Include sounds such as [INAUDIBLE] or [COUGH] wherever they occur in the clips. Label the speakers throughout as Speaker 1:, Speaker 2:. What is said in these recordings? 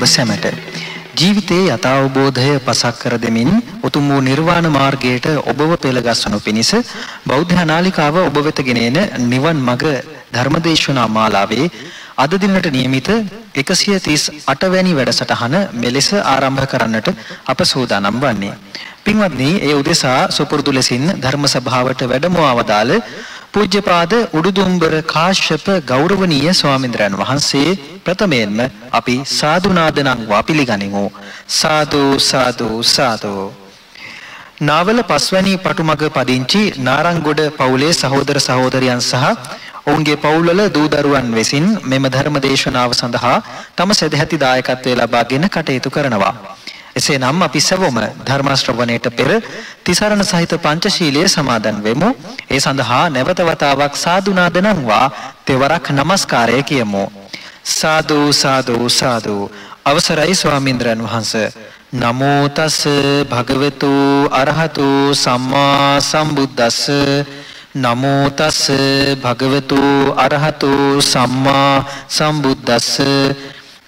Speaker 1: ඔබ සැමට ජීවිතයේ යථාබෝධය පසක් කර දෙමින් උතුම් වූ නිර්වාණ මාර්ගයට ඔබව පෙළගස්වනු පිණිස බෞද්ධ නාලිකාව ඔබ වෙත ගෙනෙන නිවන් මඟ ධර්මදේශනා මාලාවේ අද දිනට නියමිත 138 වැනි වැඩසටහන මෙලෙස ආරම්භ කරන්නට අප සූදානම් වන්නේ. පින්වත්නි, ඒ උදෙසා සුපුරුදු ලෙසින් ධර්ම සභාවට වැඩමවා වදාළ පූජ්‍යපාද උඩුදුම්බර කාශ්‍යප ගෞරවනීය ස්වාමීන්ද්‍රයන් වහන්සේ ප්‍රථමයෙන්ම අපි සාදුනාද නංවා පිළිගනිමු සාදු සාදු සාදු. නාවල පස්වැනි පටුමග පදිංචි නාරංගොඩ පවුලේ සහෝදර සහෝදරයන් සහ ඔවුන්ගේ පවුල්වල දූ දරුවන් විසින් මෙම ධර්ම දේශනාව සඳහා තම සදැහැති දායකත්වය ලබාගෙන කටයුතු කරනවා. එසේනම් අපි සැවොම ධර්ම ශ්‍රවණයට පෙර තිසරණ සහිත පංචශීලයේ සමාදන් වෙමු. ඒ සඳහා නැවත වතාවක් සාදු නාද නම්වා තෙවරක් নমස්කාරය කියමු. සාදු සාදු සාදු අවසරයි ස්වාමීන්ද්‍රයන් වහන්සේ නමෝ තස් භගවතු අරහතු සම්මා සම්බුද්දස්ස නමෝ තස් භගවතු අරහතු සම්මා සම්බුද්දස්ස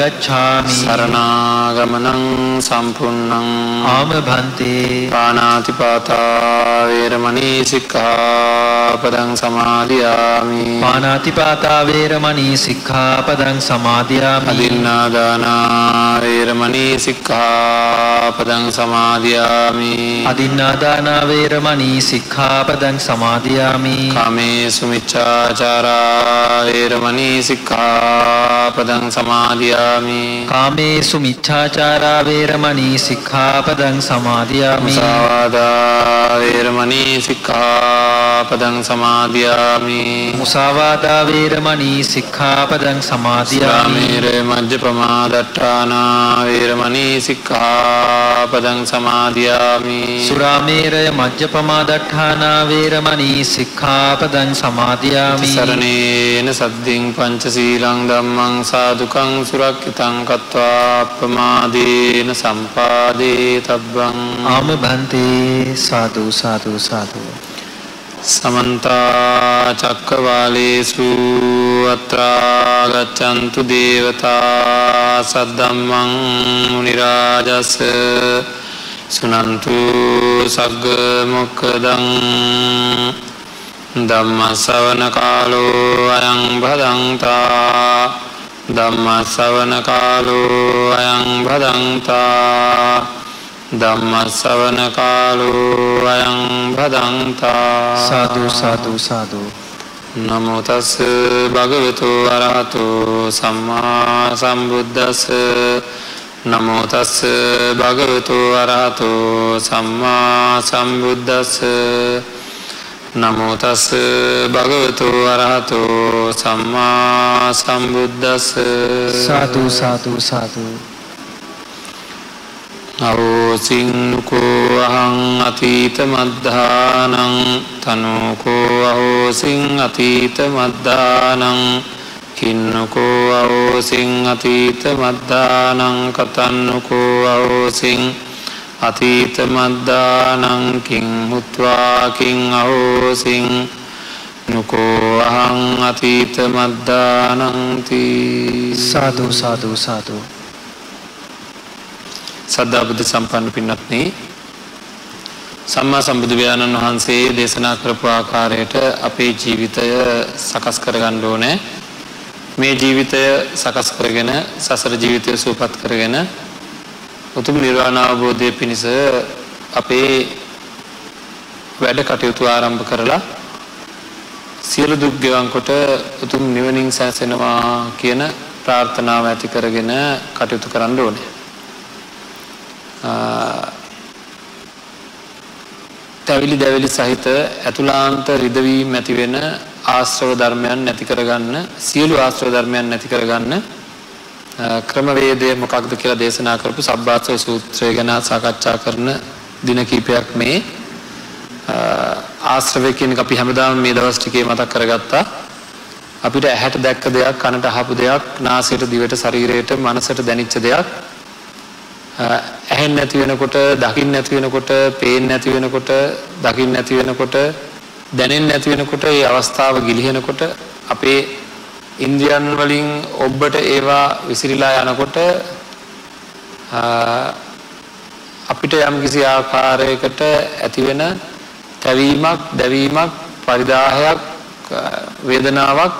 Speaker 1: ගච්ඡාමි
Speaker 2: සරණාගමනං සම්පූර්ණං
Speaker 1: ආම භන්තේ
Speaker 2: පානාතිපාතා වේරමණී සික්ඛාපදං සමාදියාමි
Speaker 1: පානාතිපාතා වේරමණී සික්ඛාපදං සමාදියාමි
Speaker 2: අදින්නාදානා වේරමණී සික්ඛාපදං සමාදියාමි
Speaker 1: අදින්නාදානා වේරමණී සික්ඛාපදං සමාදියාමි
Speaker 2: කාමේසු මිච්ඡාචාරා වේරමණී සික්ඛාපදං සමාදියාමි
Speaker 1: කාමේසු මිච්ඡාචාරා වේරමණී සික්ඛාපදං සමාදියාමි.
Speaker 2: මුසාවාදා වේරමණී සික්ඛාපදං සමාදියාමි.
Speaker 1: මුසාවාදා වේරමණී සික්ඛාපදං සමාදියාමි.
Speaker 2: සාමීර මජ්ජපමා දට්ඨානා වේරමණී සික්ඛාපදං සමාදියාමි.
Speaker 1: සුරාමේරය මජ්ජපමා දට්ඨානා වේරමණී සික්ඛාපදං සමාදියාමි.
Speaker 2: සරණේන සද්දින් පංචශීලං ධම්මං සාදුකං සුරක්ෂිතං කତ୍වා අප්පමාදේන සම්පාදේ තබ්බං
Speaker 1: ආම භන්තේ සාදු සාදු සාදු.
Speaker 2: සමන්ත චක්කවාලේසු අත්‍රා ගච්ඡන්තු දේවතා සද්දම්මං මුනි රාජස් සුනන්තු සග්ග මොක්කදං ධම්ම ශ්‍රවණ කාලෝ අයං භදංතා ධම්ම ශ්‍රවණ කාලෝ අයං භදංතා ධම්ම ශ්‍රවණ කාලෝ අයං භදංතා
Speaker 1: සාදු සාදු සාදු.
Speaker 2: නමෝ තස් භගවතු අරහතෝ සම්මා සම්බුද්දස්ස. නමෝ තස් භගවතු අරහතෝ සම්මා සම්බුද්දස්ස නමෝ තස් භගවතු අරහතෝ සම්මා සම්බුද්දස්ස.
Speaker 1: සාදු සාදු සාදු.
Speaker 2: අහෝසිංකෝ අහං අතීත මද්ධානං තනෝකෝ අහෝසිං අතීත මද්ධානං කින්නකෝ අහෝසිං අතීත මද්ධානං කතන්නකෝ අහෝසිං අතීත මද්ධානං කිං මුත්වා කිං අහෝසිං නුකෝ අහං අතීත මද්ධානං තී
Speaker 1: සාදු සාදු සාදු.
Speaker 2: සද්ධා බුද්ධ සම්පන්න පින්වත්නි සම්මා සම්බුදු පියාණන් වහන්සේ දේශනා කරපු ආකාරයට අපේ ජීවිතය සකස් කරගන්න ඕනේ. මේ ජීවිතය සකස් කරගෙන සසර ජීවිතය සූපත් කරගෙන උතුම් නිර්වාණ අවබෝධය පිණිස අපේ වැඩ කටයුතු ආරම්භ කරලා සියලු දුක් ගෙවන් කොට උතුම් නිවනින් සැනසෙනවා කියන ප්‍රාර්ථනාව ඇති කරගෙන කටයුතු කරන්න ඕනේ. තැවිලි දැවිලි සහිත ඇතුලාන්ත රිදවීම් ඇති වෙන ආශ්‍රව ධර්මයන් නැති කරගන්න සියලු ආශ්‍රව ධර්මයන් නැති කරගන්න ක්‍රමවේදය මොකක්ද කියලා දේශනා කරපු සබ්බාසව සූත්‍රය ගැන සාකච්ඡා කරන දින කිහිපයක් මේ. ආශ්‍රවය කියන එක අපි හැමදාම මේ දවස් ටිකේ මතක් කරගත්තා. අපිට ඇහැට දැක්ක දෙයක් කනට අහපු දෙයක් නාසයට දිවට ශරීරයට මනසට දැනිච්ච දෙයක්. ඇහෙන් නැති වෙනකොට දකින්න නැති වෙනකොට පේන්නේ නැති වෙනකොට දකින්න නැති වෙනකොට දැනෙන්නේ නැති වෙනකොට ඒ අවස්ථාව ගිලිහෙනකොට අපේ ඉන්ද්‍රියන් වලින් ඔබට ඒවා විසිරීලා යනකොට අපිට යම් කිසි ආකාරයකට ඇතිවෙන තැවීමක් දැවීමක් පරිදාහයක් වේදනාවක්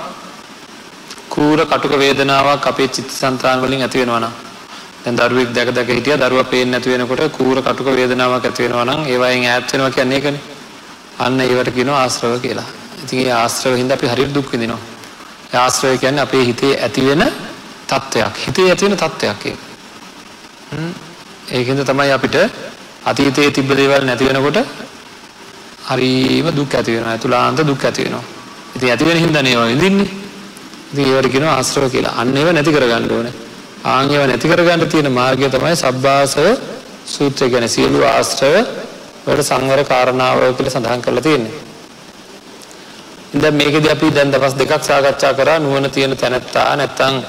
Speaker 2: කූර කටුක වේදනාවක් අපේ චිත්තසංතාන වලින් ඇති වෙනවා නම් දැන් දරුවෙක් දැක දැක හිටියා දරුවා පේන්නේ නැති වෙනකොට කූර කටුක වේදනාවක් ඇති වෙනවා නම් ඒවයින් ඈත් වෙනවා කියන්නේ ඒකනේ. අන්න ඒවට කියනවා ආශ්‍රව කියලා. ඉතින් ඒ ආශ්‍රව හින්දා අපි හරියට දුක් විඳිනවා. ඒ ආශ්‍රවය කියන්නේ අපේ හිතේ ඇති වෙන තත්වයක්. හිතේ ඇති වෙන තත්වයක් ඒක. හ්ම් ඒකින්ද තමයි අපිට අතීතයේ තිබ්බ දේවල් නැති වෙනකොට හරිම දුක් ඇති වෙනවා. අතුලාන්ත දුක් ඇති වෙනවා. ඉතින් ඇති වෙන හින්දා නේව විඳින්නේ. ඉතින් ඒවට කියනවා ආශ්‍රව කියලා. අන්න ඒව නැති කරගන්න ඕනේ. ආන් ඒවා නැති කරගන්න තියෙන මාර්ගය තමයි සබ්බාසව සූත්‍රය ගැන සියලු ආශ්‍රව වලට සංවර කාරණාව කියලා සඳහන් කරලා තියෙන්නේ. දැන් මේකදී අපි දැන් දවස් දෙකක් සාකච්ඡා කරා. නුවණ තියෙන තැනැත්තා නැත්තම්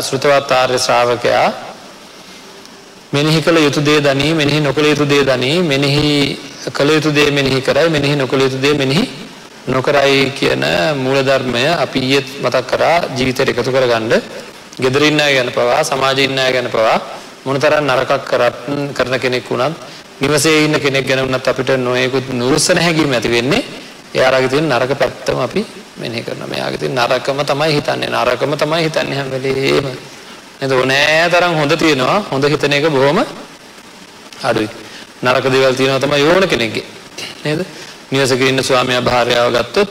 Speaker 2: ශ්‍රුතවත් ආර්ය ශ්‍රාවකයා. මෙනෙහි කළ යුතු දේ දනී මෙනෙහි නොකළ යුතු දේ දනී මෙනෙහි කළ යුතු දේ මෙනෙහි කරයි මෙනෙහි නොකළ යුතු දේ මෙනෙහි නොකරයි කියන මූලධර්මය අපි ඊයේ මතක් කරා ජීවිතයට එකතු කරගන්න. ගෙදර ඉන්න අය ගැන පවා සමාජයේ ඉන්න අය ගැන පවා මොනතරම් නරකක් කරන කෙනෙක් වුණත් නිවසේ ඉන්න කෙනෙක් ගැන වුණත් අපිට නොයෙකුත් නුරුස්සන හැඟීම් ඇති වෙන්නේ එයාගේ තියෙන නරක පැත්තම අපි මෙනෙහි කරනවා. මෙයාගේ තියෙන නරකම තමයි හිතන්නේ. නරකම තමයි හිතන්නේ හැම වෙලේම. නේද? ඕනෑ තරම් හොඳ තියෙනවා. හොඳ හිතන එක බොහොම අඩුයි. නරක දේවල් තියෙනවා තමයි ඕන කෙනෙක්ගේ. නේද? නිවසක ඉන්න ස්වාමියා භාර්යාව ගත්තොත්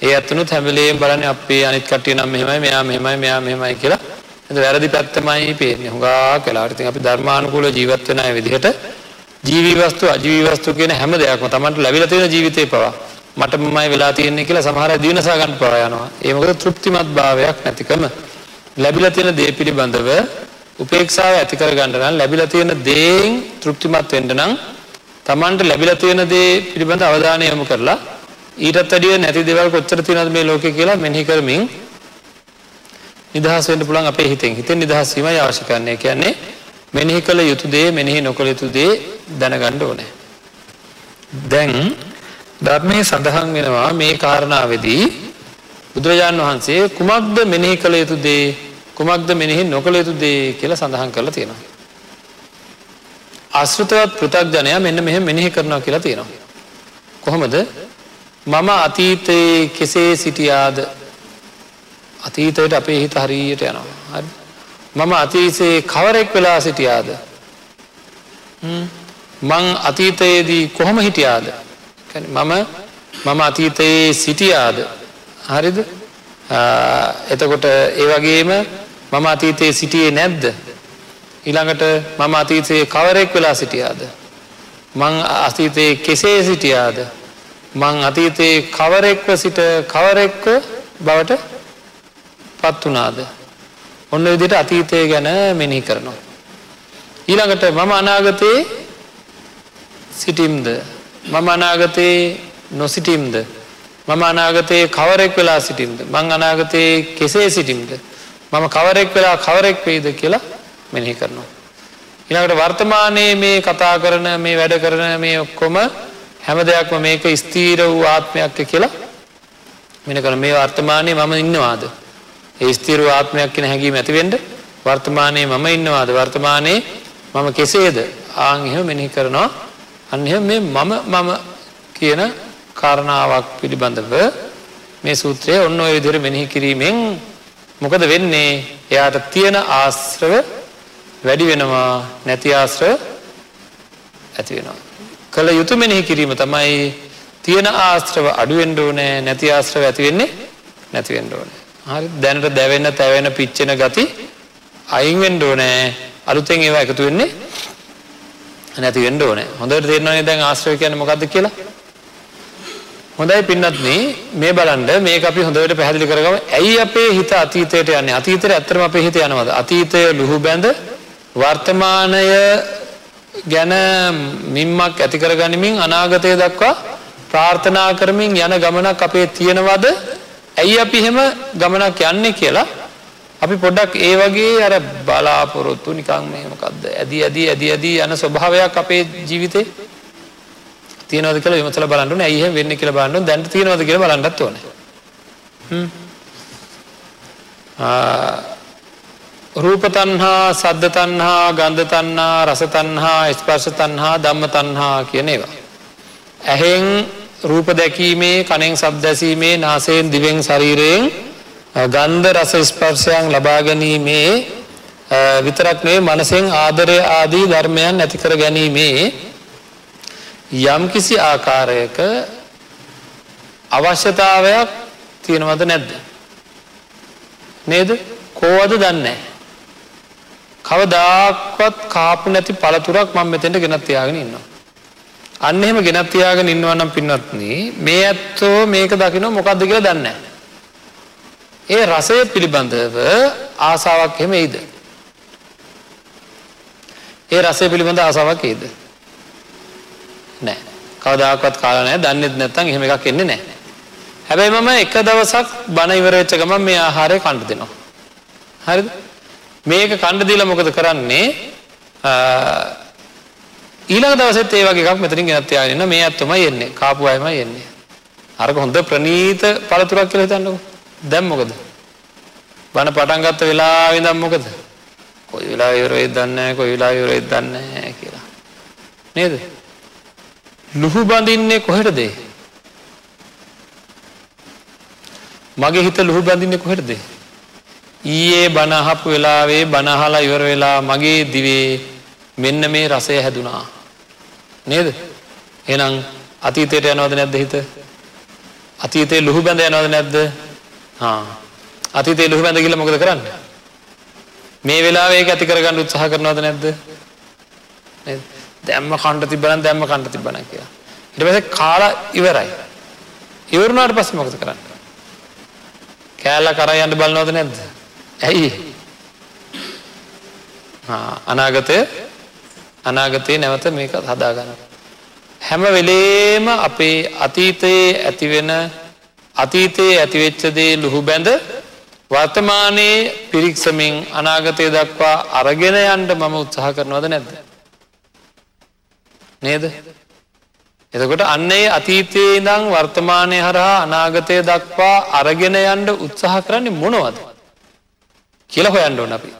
Speaker 2: ඒ ඇත්තනොත් හැම වෙලේම බලන්නේ අපේ අනිත් කට්ටිය නම් මෙහෙමයි මෙයා මෙහෙමයි මෙයා මෙහෙමයි කියලා එතකොට වැරදි පැත්තමයි පේන්නේ. හුඟක් වෙලාවට ඉතින් අපි ධර්මානුකූල ජීවත් වෙන අය විදිහට ජීවි වස්තු අජීවි වස්තු කියන හැම දෙයක්ම Tamanට ලැබිලා තියෙන ජීවිතේ පවා මට මමයි වෙලා තියෙන්නේ කියලා සමහර අය දිනසා ගන්න පවා යනවා. ඒ මොකද තෘප්තිමත් භාවයක් නැතිකම. ලැබිලා තියෙන දේ පිළිබඳව උපේක්ෂාව ඇති කරගන්න නම් ලැබිලා තියෙන දේෙන් තෘප්තිමත් වෙන්න නම් Tamanට ලැබිලා තියෙන දේ පිළිබඳ අවධානය යොමු කරලා ඊටත් වැඩිය නැති දේවල් කොච්චර තියෙනවද මේ ලෝකේ කියලා මෙනෙහි කරමින් නිදහස් වෙන්න පුළුවන් අපේ හිතෙන්. හිතෙන් නිදහස් වීමයි අවශ්‍ය කරන්නේ. කියන්නේ මෙනෙහි කළ යුතු දේ මෙනෙහි නොකළ යුතු දේ දැනගන්න ඕනේ. දැන් ධර්මයේ සඳහන් වෙනවා මේ කාරණාවේදී. බුදුරජාන් වහන්සේ කුමක්ද මෙනෙහි කළ යුතු දේ කුමක්ද මෙනෙහි නොකළ යුතු දේ කියලා සඳහන් කරලා තියෙනවා. අශෘතවත් පෘථග්ජනයා මෙන්න මෙහෙම මෙනෙහි කරනවා කියලා තියෙනවා. කොහොමද? මම අතීතයේ කෙසේ සිටියාද? අතීතයට අපේ හිත හරියට යනවා. හරි. මම අතීතයේ කවරෙක් වෙලා සිටියාද? මං අතීතයේදී කොහොම හිටියාද? මම මම අතීතයේ සිටියාද? හරිද? එතකොට ඒ වගේම මම අතීතයේ සිටියේ නැද්ද? ඊළඟට මම අතීතයේ කවරෙක් වෙලා සිටියාද? මං අතීතයේ කෙසේ සිටියාද? මං අතීතයේ කවරෙක්ව සිට කවරෙක්ව බවට පත් වනාද ඔන්න විදිට අතීතය ගැන මෙනෙහි කරනවා. ඊළඟට මම අනාගතයේ සිටිම්ද මම අනාගතයේ නොසිටිම්ද මම අනාගතයේ කවරෙක් වෙලා සිටිම්ද මං අනාගතයේ කෙසේ සිටිම්ද මම කවරෙක් වෙලා කවරෙක් වෙයිද කියලා මෙනෙහි කරනවා. ඊළඟට වර්තමානයේ මේ කතා කරන මේ වැඩ කරන මේ ඔක්කොම හැම දෙයක්ම මේක ස්තීර වූ ආත්මයක් කියලා මෙන කර මේ වර්තමානයේ මම ඉන්නවාද? ඒ ස්ථිර ආත්මයක් කියන හැඟීම ඇතිවෙන්න වර්තමානයේ මම ඉන්නවාද? වර්තමානයේ මම කෙසේද? ආන් එහෙම මෙනෙහි කරනවා. අන්න එහෙම මේ මම මම කියන කාරණාවක් පිළිබඳව මේ සූත්‍රය ඔන්න ඔය විදිහට මෙනෙහි කිරීමෙන් මොකද වෙන්නේ එයාට තියෙන ආශ්‍රව වැඩි වෙනවා නැති ආශ්‍රව ඇති වෙනවා. කළ යුතු මෙනෙහි කිරීම තමයි තියෙන ආශ්‍රව අඩුවෙන්ඩ ඕනෑ නැති ආශ්‍රව ඇතිවෙන්නේ නැතිවෙන්ඩ ඕන. හරි දැනට දැවෙන්න තැවෙන පිච්චෙන ගති අයින්වෙන්ඩ ඕනෑ අලුතෙන් ඒවා එකතු වෙන්නේ නැති වෙන්ඩ ඕන. හොඳට තේරනනේ දැන් ආශ්‍රය කියන මොකක්ද කියලා? හොඳයි පින්නත්න මේ බලන්ඩ මේ අපි හොඳට පැහැදිලි කරගම. ඇයි අපේ හිත අතීතයට යන්නේ? අතීතර ඇත්තරම අපේ හිත යනවද? අතීතය ලුහු බැඳ වර්තමානය ගැන මින්මක් ඇතිකර ගනිමින් අනාගතය දක්වා ප්‍රාර්ථනා කරමින් යන ගමනක් අපේ තියෙනවද? ඇයි අපි හෙම ගමනක් යන්නේ කියලා අපි පොඩ්ඩක් ඒ වගේ අර බලාපොරොත්තු නිකං මේමකක්ද ඇදි ඇදී ඇදි ඇදී යන ස්වභාවයක් අපේ ජීවිතේ තියනවද කියලා විමසලා බලන්න ඇයිහ වෙන්න කියලා බලන්න දැන්ට තියෙනවද කියලා බලන්නත් ඕන. රූප තන්හා සද්ධ තන්හා ගන්ධ තන්හා රස තන්හා ස්පර්ශ තන්හා ධම්ම තන්හා කියන ඒවා. ඇහෙන් රූප දැකීමේ කනෙන් සබ්දැසීමේ නාසයෙන් දිවෙන් ශරීරයෙන් ගන්ධ රස ස්පර්ශයන් ලබා ගැනීමේ විතරක් නේ මනසෙන් ආදරය ආදී ධර්මයන් ඇතිකර ගැනීමේ යම් කිසි ආකාරයක අවශ්‍යතාවයක් තියෙනවද නැද්ද? නේද? කෝවද දන්නේ කවදාක්වත් කාපු නැති පළතුරක් මම මෙතෙන්ට ගෙනත් තියාගෙන ඉන්නවා. අන්න එහෙම ගෙනත් තියාගෙන ඉන්නවා නම් පින්වත්නි මේ ඇත්තෝ මේක දකින්න මොකද්ද කියලා දන්නේ ඒ රසය පිළිබඳව ආසාවක් එහෙම එයිද? ඒ රසය පිළිබඳ ආසාවක් එයිද? නෑ. කවදාකවත් කාලා නැහැ දන්නෙත් නැත්නම් එහෙම එකක් එන්නේ නැහැ හැබැයි මම එක දවසක් බණ ඉවර වෙච්ච ගමන් මේ ආහාරය කන්න දෙනවා. හරිද? මේක කන්න දීලා මොකද කරන්නේ? ඊළඟ දවසෙත් ඒ වගේ එකක් මෙතනින් ගෙනත් තියාගෙන ඉන්න. මේ අත්තමයි එන්නේ. කාපු අයමයි එන්නේ. අරක හොඳ ප්‍රනීත පළතුරක් කියලා හිතන්නකෝ. දැන් මොකද? බණ පටන් ගත්ත වෙලාවෙ ඉඳන් මොකද? කොයි වෙලාවෙ ඉවර වෙයිද දන්නේ නැහැ කොයි වෙලාවෙ ඉවර වෙයිද දන්නේ නැහැ කියලා. නේද? ලුහු බඳින්නේ කොහෙටද? මගේ හිත ලුහු බඳින්නේ කොහෙටද? ඊයේ බණ අහපු වෙලාවේ බණ අහලා ඉවර වෙලා මගේ දිවේ මෙන්න මේ රසය හැදුනා. නේද? එහෙනම් අතීතයට යනවද නැද්ද හිත? අතීතේ ලුහු බැඳ යනවද නැද්ද? හා අතීතේ ලුහු බැඳ ගිහලා මොකද කරන්නේ මේ වෙලාවේ ඒක ඇති කරගන්න උත්සාහ කරනවද නැද්ද නේද දැම්ම කන්න තිබ්බනම් දැම්ම කන්න තිබ්බනම් කියලා. ඊට පස්සේ කාලා ඉවරයි. ඉවරුණාට පස්සේ මොකද කරන්නේ? කෑල්ල කරා යන්න බලනවද නැද්ද? ඇයි? ආ අනාගතය අනාගතයේ නැවත මේක හදාගන්න. හැම වෙලේම අපේ අතීතයේ ඇතිවෙන අතීතයේ ඇතිවෙච්ච දේ ලුහු බැඳ වර්තමානයේ පිරික්සමින් අනාගතය දක්වා අරගෙන යන්න මම උත්සාහ කරනවද නැද්ද? නේද? එතකොට අන්නේ අතීතයේ ඉඳන් වර්තමානය හරහා අනාගතය දක්වා අරගෙන යන්න උත්සාහ කරන්නේ මොනවද? කියලා හොයන්න ඕන අපි.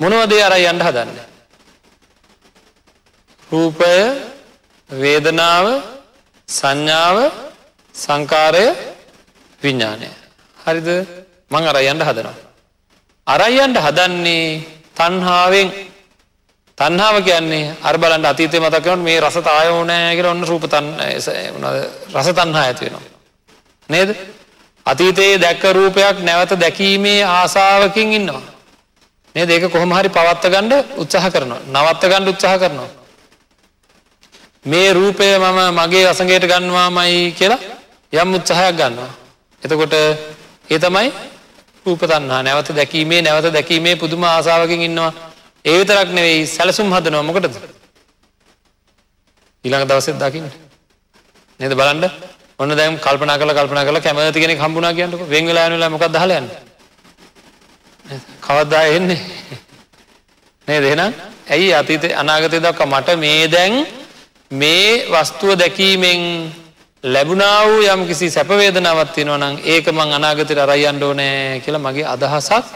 Speaker 2: මොනවද ඒ අරයි යන්න හදන්නේ? රූපය, වේදනාව, සංඥාව, සංකාරය, විඥානය. හරිද? මං අරයි යන්න හදනවා. අරයි යන්න හදන්නේ තණ්හාවෙන් තන්හාාව කියන්නේ අර බලන්ට අතීතය මතකවට මේ රස තායෝනෑ කියල ඔන්න රූප රස තන්හා ඇති වෙනවා. නේද අතීතයේ දැක්ක රූපයක් නැවත දැකීමේ ආසාාවකින් ඉන්නවා. මේ දෙක කොහොම හරි පවත්ත ගණ්ඩ උත්සාහ කරනවා නවත්ත ගණ්ඩ උත්සාහ කරනවා. මේ රූපය මම මගේ අසගේට ගන්නවා මයි කියලා යම් උත්සාහයක් ගන්නවා. එතකොට ඒ තමයි රූප තන්හා නැවත දැකීමේ නැවත දැකීමේ පුදුම ආසාාවකින් ඉන්නවා. ඒ විතරක් නෙවෙයි සැලසුම් හදනවා මොකටද? ඊළඟ දවසෙත් දකින්න. නේද බලන්න? ඔන්න දැන් කල්පනා කරලා කල්පනා කරලා කැමති කෙනෙක් හම්බුණා කියන්නකෝ. වෙන් වෙලා යන වෙලාව මොකක්ද අහලා යන්නේ? කවදා එන්නේ? නේද? එහෙනම් ඇයි අතීතේ අනාගතේ දක්වා මට මේ දැන් මේ වස්තුව දැකීමෙන් ලැබුණා වූ යම් කිසි සැප වේදනාවක් තියෙනවා නම් ඒක මං අනාගතේට අරයි යන්න ඕනේ කියලා මගේ අදහසක්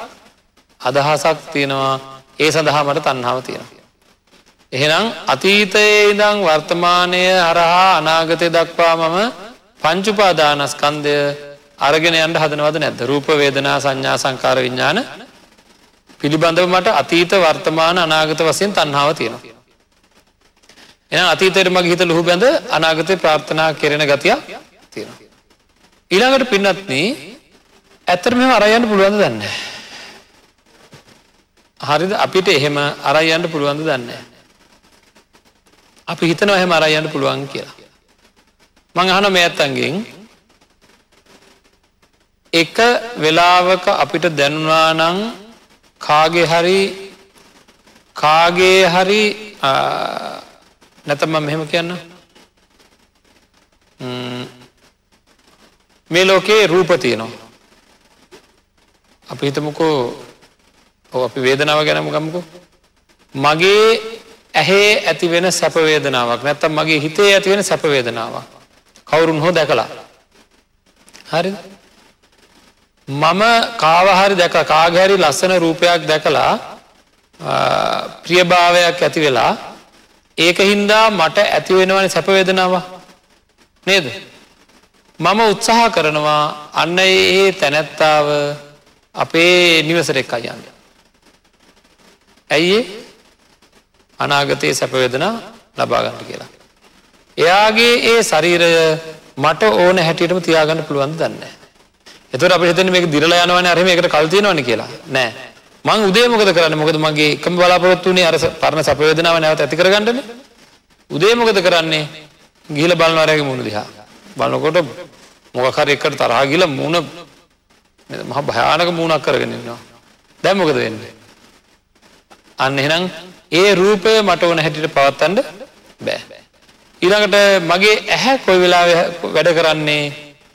Speaker 2: අදහසක් තියෙනවා ඒ සඳහා මට තන්නාව තියෙන. එහෙනම් අතීතයේ ඉඳං වර්තමානය හරහා අනාගතය දක්වා මම පංචුපාදානස්කන්දය අරගෙන යන්න හදනවද නැද්ද රූප වේදනා සංඥා සංකාර විඤ්ඥාන පිළිබඳව මට අතීත වර්තමාන අනාගත වසයෙන් තන්හාව තියෙනවා. එන අතීතයට මගේ හිත ලොහු බැඳ අනාගතය ප්‍රාර්ථනා කෙරෙන ගතිය තියෙනවා. ඊළඟට පින්නත්න ඇත්තර මෙම අරයන්න පුළුවන්ද දන්න. හරිද අපිට එහෙම අරයන්ට පුළුවන්ද දන්න. අපි හිතනව එහෙම අරයන්න පුළුවන් කියලා. මං අහන මේ ඇත්තන්ගෙන් එක වෙලාවක අපිට දැන්වා නං කාගේ හරි කාගේ හරි නැතම මෙහෙම කියන්න? මේ ලෝකයේ රූප තියනවා. අපි හිතමුකෝ ඔ අපි වේදනාව ගැනම ගමකු. මගේ ඇහේ ඇතිවෙන සැපවේදනාවක් නැත්තම් මගේ හිතේ ඇතිවෙන සැපවේදනාවක් කවුරුන් හෝ දැකලා. හරි මම කාවහරි දැක කාගහැරි ලස්සන රූපයක් දැකලා ප්‍රියභාවයක් ඇති වෙලා ඒක හින්දා මට ඇතිවෙනවන සැපවේදනාව නේද? මම උත්සාහ කරනවා අන්න ඒ තැනැත්තාව අපේ නිවසරෙක් අයන්න ඇයි අනාගතයේ සැපවේදනා ලබාගන්න කියලා. එයාගේ ඒ ශරීරය මට ඕන හැටියටම තියාගන්න පුළුවන් දන්න එතුර අප හිතන මේ දිරල යනවන අරම එකට කල්තියනවන කියලා. නෑ. මං උදේ මොකද කරන්න? මොකද මගේ එකම බලාපොරොත්තුනේ අර පරණ සපවේදනාව නැවත ඇති කරගන්නන. උදේ මොකද කරන්නේ? ගිහිල බලනවරගේ මුණ දිහා. බලනකොට මොකකර එකට තරහා ගිල මුණ මහ භයානක මූුණක් කරගෙනන්නවා දැම්මොකද වෙන්නේ? අන්න එහෙනම් ඒ රූපය මට ඕන හැටිට පවත්තන්ඩ බෑ. ඊළඟට මගේ ඇහැ කොයි වෙලා වැඩ කරන්නේ?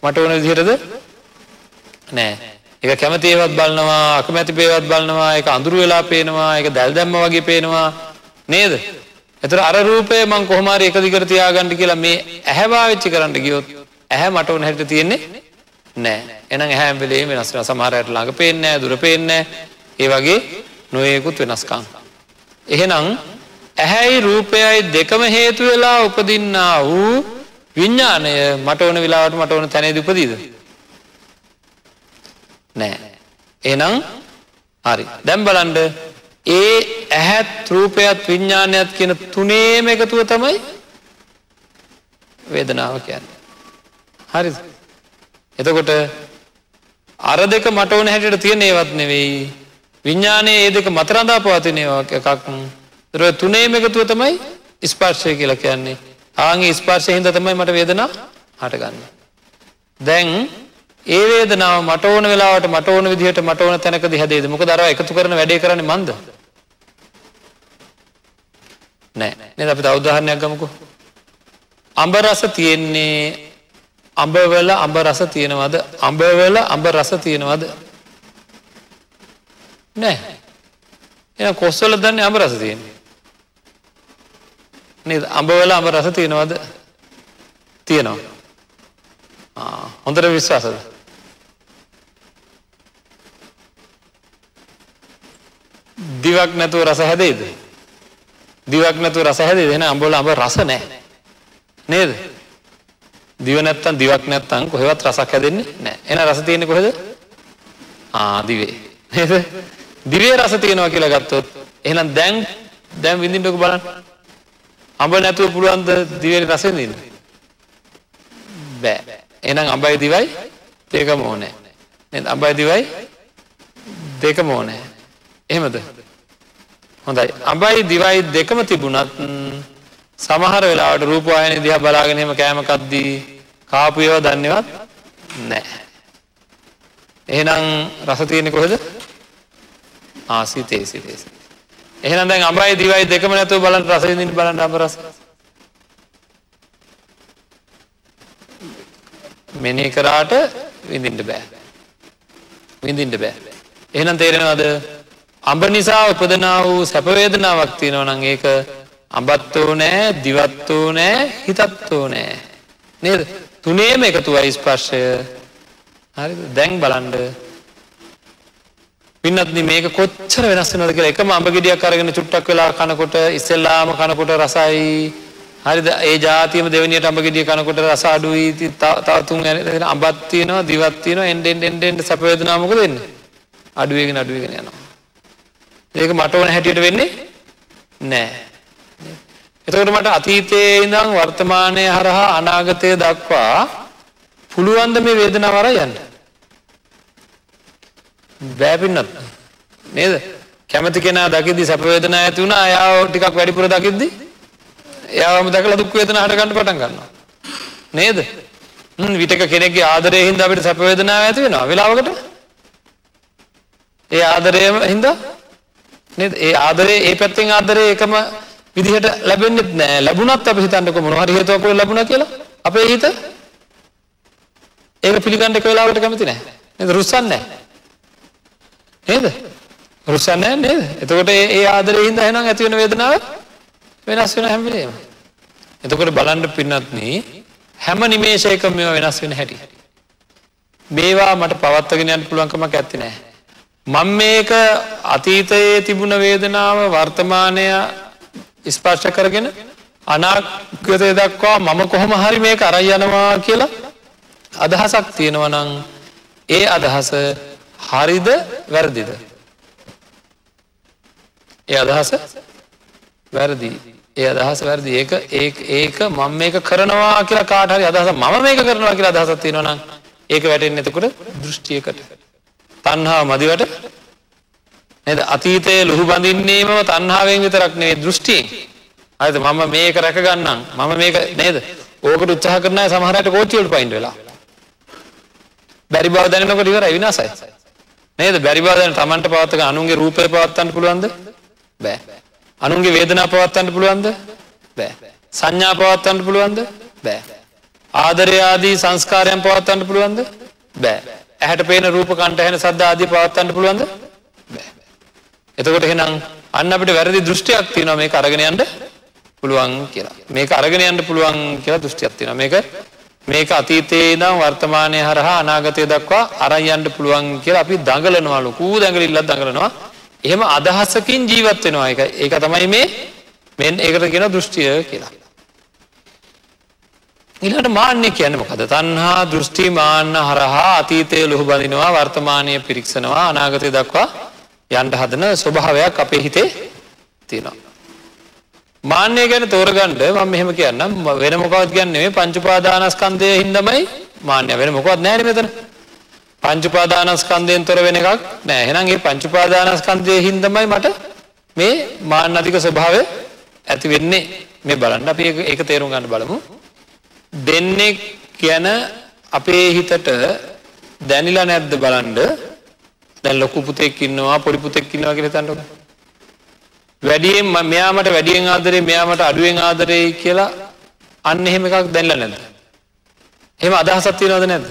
Speaker 2: මට ඕන විදිහටද? නෑ. එක කැමති ඒවත් බලනවා අකමැති පේවත් බලනවා එක අඳුරු වෙලා පේනවා එක දැල් දැම්ම වගේ පේනවා. නේද? එතර අර රූපය මං කොහොමාරි එක දිකර තියාගන්නඩ කියලා මේ ඇහැවාවිච්චි කරන්න ගියොත් ඇහැ මට ඕන හැට තියෙන්නේ නෑ එන හැම්වෙලේ වෙනස්න සමහරයට ළඟ පේෙන්නෑ දුර පේෙන්නෑ ඒ වගේ නොයෙකුත් වෙනස්කාං එහෙනම් ඇහැයි රූපයයි දෙකම හේතු වෙලා උපදින්නා වූ විඤ්ඥානය මට ඕන වෙලාවට මට ඕන තැනේද උපදීද? නෑ. එනම් හරි. දැම් බලන්ඩ ඒ ඇහැත් රූපයත් විඤ්ඥානයත් කියන තුනේම එකතුව තමයි වේදනාව කියන්න. හරි. එතකොට අර දෙක මට ඕන හැටියට තියෙන ඒවත් නෙවෙයි. විඤ්ඥානයේ ඒ දෙක මතරඳා පවතිනයවා එකක්. ර තුනේම එකතුව තමයි ස්පර්ශය කියලා කියන්නේ. ආගේ ස්පර්ශය හිද තමයි මට වේදනා හටගන්න. දැන් ඒ වේදනාව මට ඕන වෙලාවට මට ඕන විදිහට මට ඕන තැනක දිහදේද මොක දරව එකතු කරන වැඩේ කරන මන්ද? නෑ. නද? අපි තවදාහරණයක් ගමකු. අඹ රස තියෙන්නේ අඹවල අඹ රස තියෙනවද? අඹවල අඹ රස තියෙනවද? නෑ. එ කොස්සල දන්න අඹ රස තියෙන්නේ. නේද? අඹවල අඹ රස තියෙනවද? තියෙනවා. හොඳට විශ්වාසද? දිවක් නැතුව රස හැදේද? දිවක් නැතුව රස හැදේ දෙන අඹල අඹ රස නෑ නේද? දිව නැත්තන් දිවක් නැත්තන් කොහෙවත් රසක් හැදෙන්නේ නෑ එන රස තියෙන කොහෙද? ආදිවේ නේද? දිවේ රස තියෙනවා කියලා ගත්තොත් එහෙනම් දැන් දැන් විඳින්නක බලන්න. අඹ නැතුව පුළුවන්ද දිවේ රස විඳින්න? බෑ. එහෙනම් අඹයි දිවයි දෙකම ඕනේ. නේද? අඹයි දිවයි දෙකම ඕනේ. එහෙමද? හොඳයි. අබයි දිවයි දෙකම තිබුණත් සමහර වෙලාට රූපවායන දිහ බලාගෙනම කෑමකක්දී කාපුයව දන්නවත් නෑ එහෙනම් රසතියනෙ කොහෙද? ආසිතේ සිතේස එහෙනම් දැන් අබයි දිවයි දෙකම නැතුව බලන් රසවිඳින් බලන්න අපරස මෙනේ කරාට විඳින්ට බෑ. විඳින්ට බෑ. එහෙනම් තේරෙනවද? අඹ නිසා උපදනා වූ සැපවේදනාවක් තියෙනව නං ඒක අඹත්තෝ නෑ දිවත්තෝ නෑ හිතත්තෝ නෑ නේද? තුනේම එකතු අයිස්පර්ශය හරි දැන් බලන්ඩ පින්නත්න මේක කොච්චර වෙනස් නද කියලා එකම අඹ ගෙඩියක් අරගෙන චුට්ටක් වෙලා කනකොට ඉස්සෙල්ලාම කනකොට රසයි. හරිද? ඒ ජාතියම දෙවනියට අඹ ගෙඩිය කනකොට රස අඩුයි. තව තුන් අඹත් තියෙනවා දිවත් තියෙනවා එන්ඩෙන් එන්ඩෙන් සැප වේදනා මොකද වෙන්නේ? අඩු වෙගෙන අඩු වෙගෙන යනවා. ඒක මට ඕන හැටියට වෙන්නේ නෑ එතකොට මට අතීතයේ ඉඳන් වර්තමානය හරහා අනාගතය දක්වා පුළුවන්ද මේ වේදනාව හරහා යන්න බෑ පින්නත් නේද කැමති කෙනා දකිද්දි සැප වේදනා ඇති වුණා එයාව ටිකක් වැඩිපුර දකිද්දි එයාවම දැකලා දුක් වේදනා හට ගන්න පටන් ගන්නවා. නේද? හ්ම් විතක කෙනෙක්ගේ ආදරයෙන් හින්දා අපිට සැප වේදනාවක් ඇති වෙනවා. වෙලාවකට ඒ ආදරයම හින්දා නේද? ඒ ආදරේ ඒ පැත්තෙන් ආදරේ එකම විදිහට ලැබෙන්නේ නැහැ. ලැබුණත් අපි හිතන්නකො මොන හරි හේතුවක් වල ලැබුණා කියලා. අපේ හිත ඒක පිළිගන්න එක වෙලාවකට කැමති නැහැ. නේද? රුස්සන්නේ නැහැ. නේද? රුස්සන්නේ නැහැ නේද? එතකොට ඒ ආදරේ හින්දා එහෙනම් ඇති වෙන වේදනාව වෙනස් වෙන හැම වෙලේම. එතකොට බලන්න පින්නත්නි හැම නිමේෂයකම මේවා වෙනස් වෙන හැටි. මේවා මට පවත්වාගෙන යන්න පුළුවන්කමක් ඇත්තේ නැහැ. මම මේක අතීතයේ තිබුණ වේදනාව වර්තමානය ස්පර්ශ කරගෙන අනාගතය දක්වා මම කොහොම හරි මේක අරයි යනවා කියලා අදහසක් තියෙනවා නම් ඒ අදහස හරිද වැරදිද? ඒ අදහස වැරදි. ඒ අදහස වැරදි ඒක ඒක මම මේක කරනවා කියලා කාට හරි අදහස මම මේක කරනවා කියලා අදහසක් තියෙනවා නම් ඒක වැටෙන්නේ එතකොට දෘෂ්ටියකට තණ්හාව මදිවට? නේද? අතීතයේ ලුහු බඳින්නේම තණ්හාවෙන් විතරක් නෙවෙයි දෘෂ්ටියෙන් හරිද? මම මේක රැක ගන්නම් මම මේක නේද? ඕකට උත්සාහ කරන අය සමහර අයට කෝච්චි වලට පයින් වෙලා. බැරි බව දැනෙනකොට ඉවරයි විනාසයි නේද? බැරි බව දැන Tamanට පවත්ත ගන්න අනුන්ගේ රූපය පවත්වන්න පුළුවන්ද? බෑ. අනුන්ගේ වේදනා පවත්වන්න පුළුවන්ද? බෑ. සංඥා පවත්වන්න පුළුවන්ද? බෑ. ආදරය ආදී සංස්කාරයන් පවත්වන්න පුළුවන්ද? බෑ. ඇහැට පේන රූප කණ්ඩ ඇහෙන සද්ද ආදී පවත්වන්න පුළුවන්ද? බෑ එතකොට එහෙනම් අන්න අපිට වැරදි දෘෂ්ටියක් තියෙනවා මේක අරගෙන යන්න පුළුවන් කියලා. මේක අරගෙන යන්න පුළුවන් කියලා දෘෂ්ටියක් තියෙනවා. මේක මේක අතීතයේ ඉඳන් වර්තමානය හරහා අනාගතය දක්වා අරන් යන්න පුළුවන් කියලා අපි දඟලනවා. ලොකු දඟලිල්ලක් දඟලනවා. එහෙම අදහසකින් ජීවත් වෙනවා. එක ඒක තමයි මේ මෙන් ඒකට කියන දෘෂ්ටිය කියලා. ඊළඟට මාන්නය කියන්නේ මොකද? තණ්හා දෘෂ්ටි මාන්න හරහා අතීතයේ ලුහු බඳිනවා වර්තමානීය පිරික්සනවා අනාගතය දක්වා යන්න හදන ස්වභාවයක් අපේ හිතේ තියෙනවා. මාන්නය ගැන තෝරගන්න මම මෙහෙම කියන්නම් වෙන මොකවත් කියන්නේ නෙමෙයි පංච උපාදානස්කන්ධයේ හින්දාමයි මාන්නය වෙන මොකවත් නැහැ නේ මෙතන. පංච උපාදානස්කන්ධයෙන් තොර වෙන එකක් නෑ. එහෙනම් මේ පංච උපාදානස්කන්ධයේ හින්දාමයි මට මේ මාන්න අධික ස්වභාවය ඇති වෙන්නේ. මේ බලන්න අපි ඒක තේරුම් ගන්න බලමු. දෙන්නේ කියන අපේ හිතට දැනිලා නැද්ද බලන්න. දැන් ලොකු පුතෙක් ඉන්නවා පොඩි පුතෙක් ඉන්නවා කියලා හිතන්නකො. වැඩියෙන් මෙයා මට වැඩියෙන් ආදරේ මෙයා මට අඩුවෙන් ආදරේ කියලා අන්න එහෙම එකක් දැනලා නැද්ද? එහෙම අදහසක් තියෙනවද නැද්ද?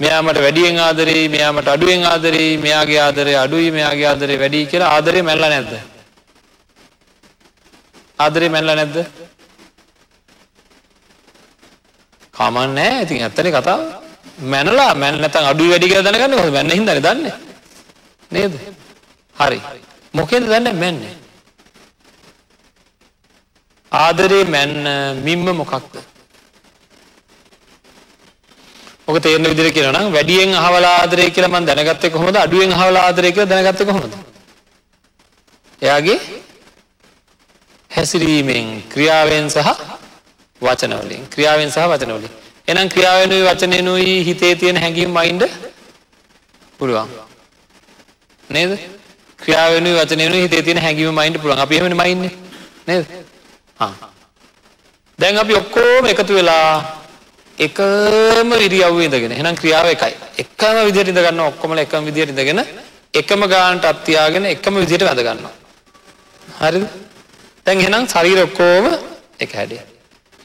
Speaker 2: මෙයාමට වැඩියෙන් ආදරේ මෙයාමට අඩුවෙන් ආදරේ මෙයාගේ ආදරේ අඩුයි මෙයාගේ ආදරේ වැඩි කියලා ආදරේ මැල්ලා නැද්ද? ආදරේ මැල්ලා නැද්ද? කමන්නේ ඉතින් ඇත්තනේ කතාව. මැනලා මැන නැත්නම් අඩුයි වැඩි කියලා දැනගන්නේ කොහොමද? මැන්න හින්දානේ දන්නේ. නේද? හරි. මොකෙන්ද දන්නේ මැන්නේ? ආදරේ මැන්න මිම්ම මොකක්ද? ඔක තේරෙන විදිහට කියනවා නම් වැඩියෙන් අහවලා ආදරය කියලා මම දැනගත්තේ කොහොමද අඩුවෙන් අහවලා ආදරය කියලා දැනගත්තේ කොහොමද? එයාගේ හැසිරීමෙන් ක්‍රියාවෙන් සහ වචන වලින් ක්‍රියාවෙන් සහ වචන වලින් එහෙනම් ක්‍රියාවෙනුයි වචනෙනුයි හිතේ තියෙන හැඟීම් මයින්ඩ් පුළුවන් නේද ක්‍රියාවෙනුයි වචනෙනුයි හිතේ තියෙන හැඟීම් මයින්ඩ් පුළුවන් අපි එහෙමනේ මයින්නේ නේද හා දැන් අපි ඔක්කොම එකතු වෙලා එකම ඉරියව්වේ ඉඳගෙන එහෙනම් ක්‍රියාව එකයි. එකම විදිහට ඉඳ ගන්නවා ඔක්කොමලා එකම විදිහට ඉඳගෙන එකම ගානට අත් තියාගෙන එකම විදිහට වැද ගන්නවා. හරිද? දැන් එහෙනම් ශරීර ඔක්කොම එක හැඩය.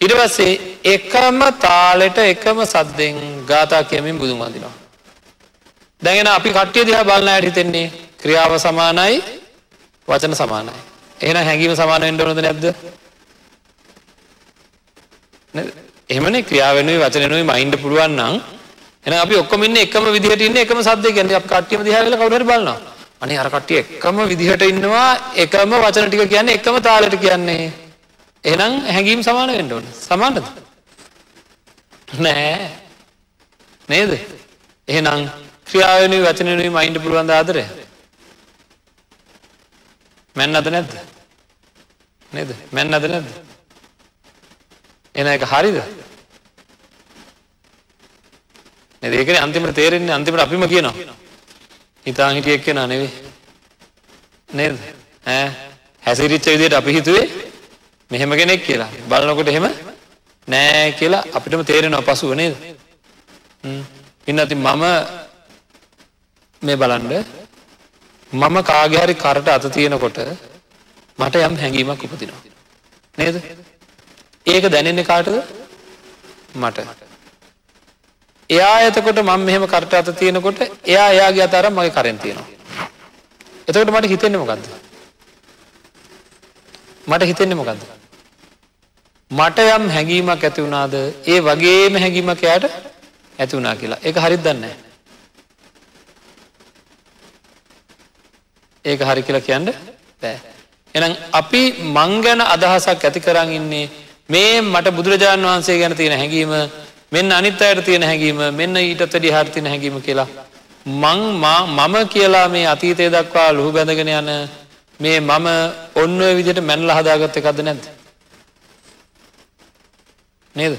Speaker 2: ඊට පස්සේ එකම තාලෙට එකම සද්දෙන් ගාථා කියමින් බුදුන් වඳිනවා. දැන් එන අපි කට්ටිය දිහා බලන අයට හිතෙන්නේ ක්‍රියාව සමානයි වචන සමානයි. එහෙනම් හැඟීම සමාන වෙන්න ඕනද නැද්ද? නේද? එහෙමනේ ක්‍රියාවෙනුයි වචනෙනුයි මයින්ඩ් පුළුවන් නම් එහෙනම් අපි ඔක්කොම ඉන්නේ එකම විදිහට ඉන්නේ එකම සද්දේ කියන්නේ අපි කට්ටියම දිහා වෙලා කවුරු හරි බලනවා. අනේ අර කට්ටිය එකම විදිහට ඉන්නවා එකම වචන ටික කියන්නේ එකම තාලෙට කියන්නේ. එහෙනම් හැඟීම් සමාන වෙන්න ඕන. සමානද? නෑ. නේද? එහෙනම් ක්‍රියාවනි වචනනුයි මයින්ඩ පුළුවන්ද ආදරය? මැන් අද නැද්ද? නේද? මැන් අද නැද්ද? එන එක හරිද? ඒකන අන්තිමට තේරෙන්නේ අන්තිමට අපිම කියනවා. හිතාන් හිටියෙක් කෙනා නෙවේ නේද? ඈ. හැසිරිච්ච විදිහට අපි හිතුවේ මෙහෙම කෙනෙක් කියලා. බලනකොට එහෙම නෑ කියලා අපිටම තේරෙනවා පසුව නේද? ඉන්නති මම මේ බලන්ඩ මම කාගහරි කරට අත තියෙනකොට මට යම් හැඟීමක් උපතිනවා නේද? ඒක දැනෙන්නේ කාටද? මට. එයා එතකොට මම මෙහෙම කරට අත තියෙනකොට එයා එයාගේ අතරම් මගේ කරෙන් තියෙනවා. එතකොට මට හිතෙන්නේ මොකක්ද මට හිතෙන්නේ මොකක්ද මට යම් හැඟීමක් ඇති වුණාද? ඒ වගේම හැඟීමක් එයාට ඇති වුණා කියලා. ඒක හරිත් දන්නේ ඒක හරි කියලා කියන්න බෑ. එහෙනම් අපි මං ගැන අදහසක් ඇති කරන් ඉන්නේ මේ මට බුදුරජාණන් වහන්සේ ගැන තියෙන හැඟීම මෙන්න අනිත් අයට තියෙන හැඟීම මෙන්න ඊටත් වැඩි හරි තියෙන හැඟීම කියලා. මං මම කියලා මේ අතීතය දක්වා ලුහු බැඳගෙන යන මේ මම ඔන්න ඔය විදිහට මැනලා හදාගත්ත එකක්ද නැද්ද? නේද?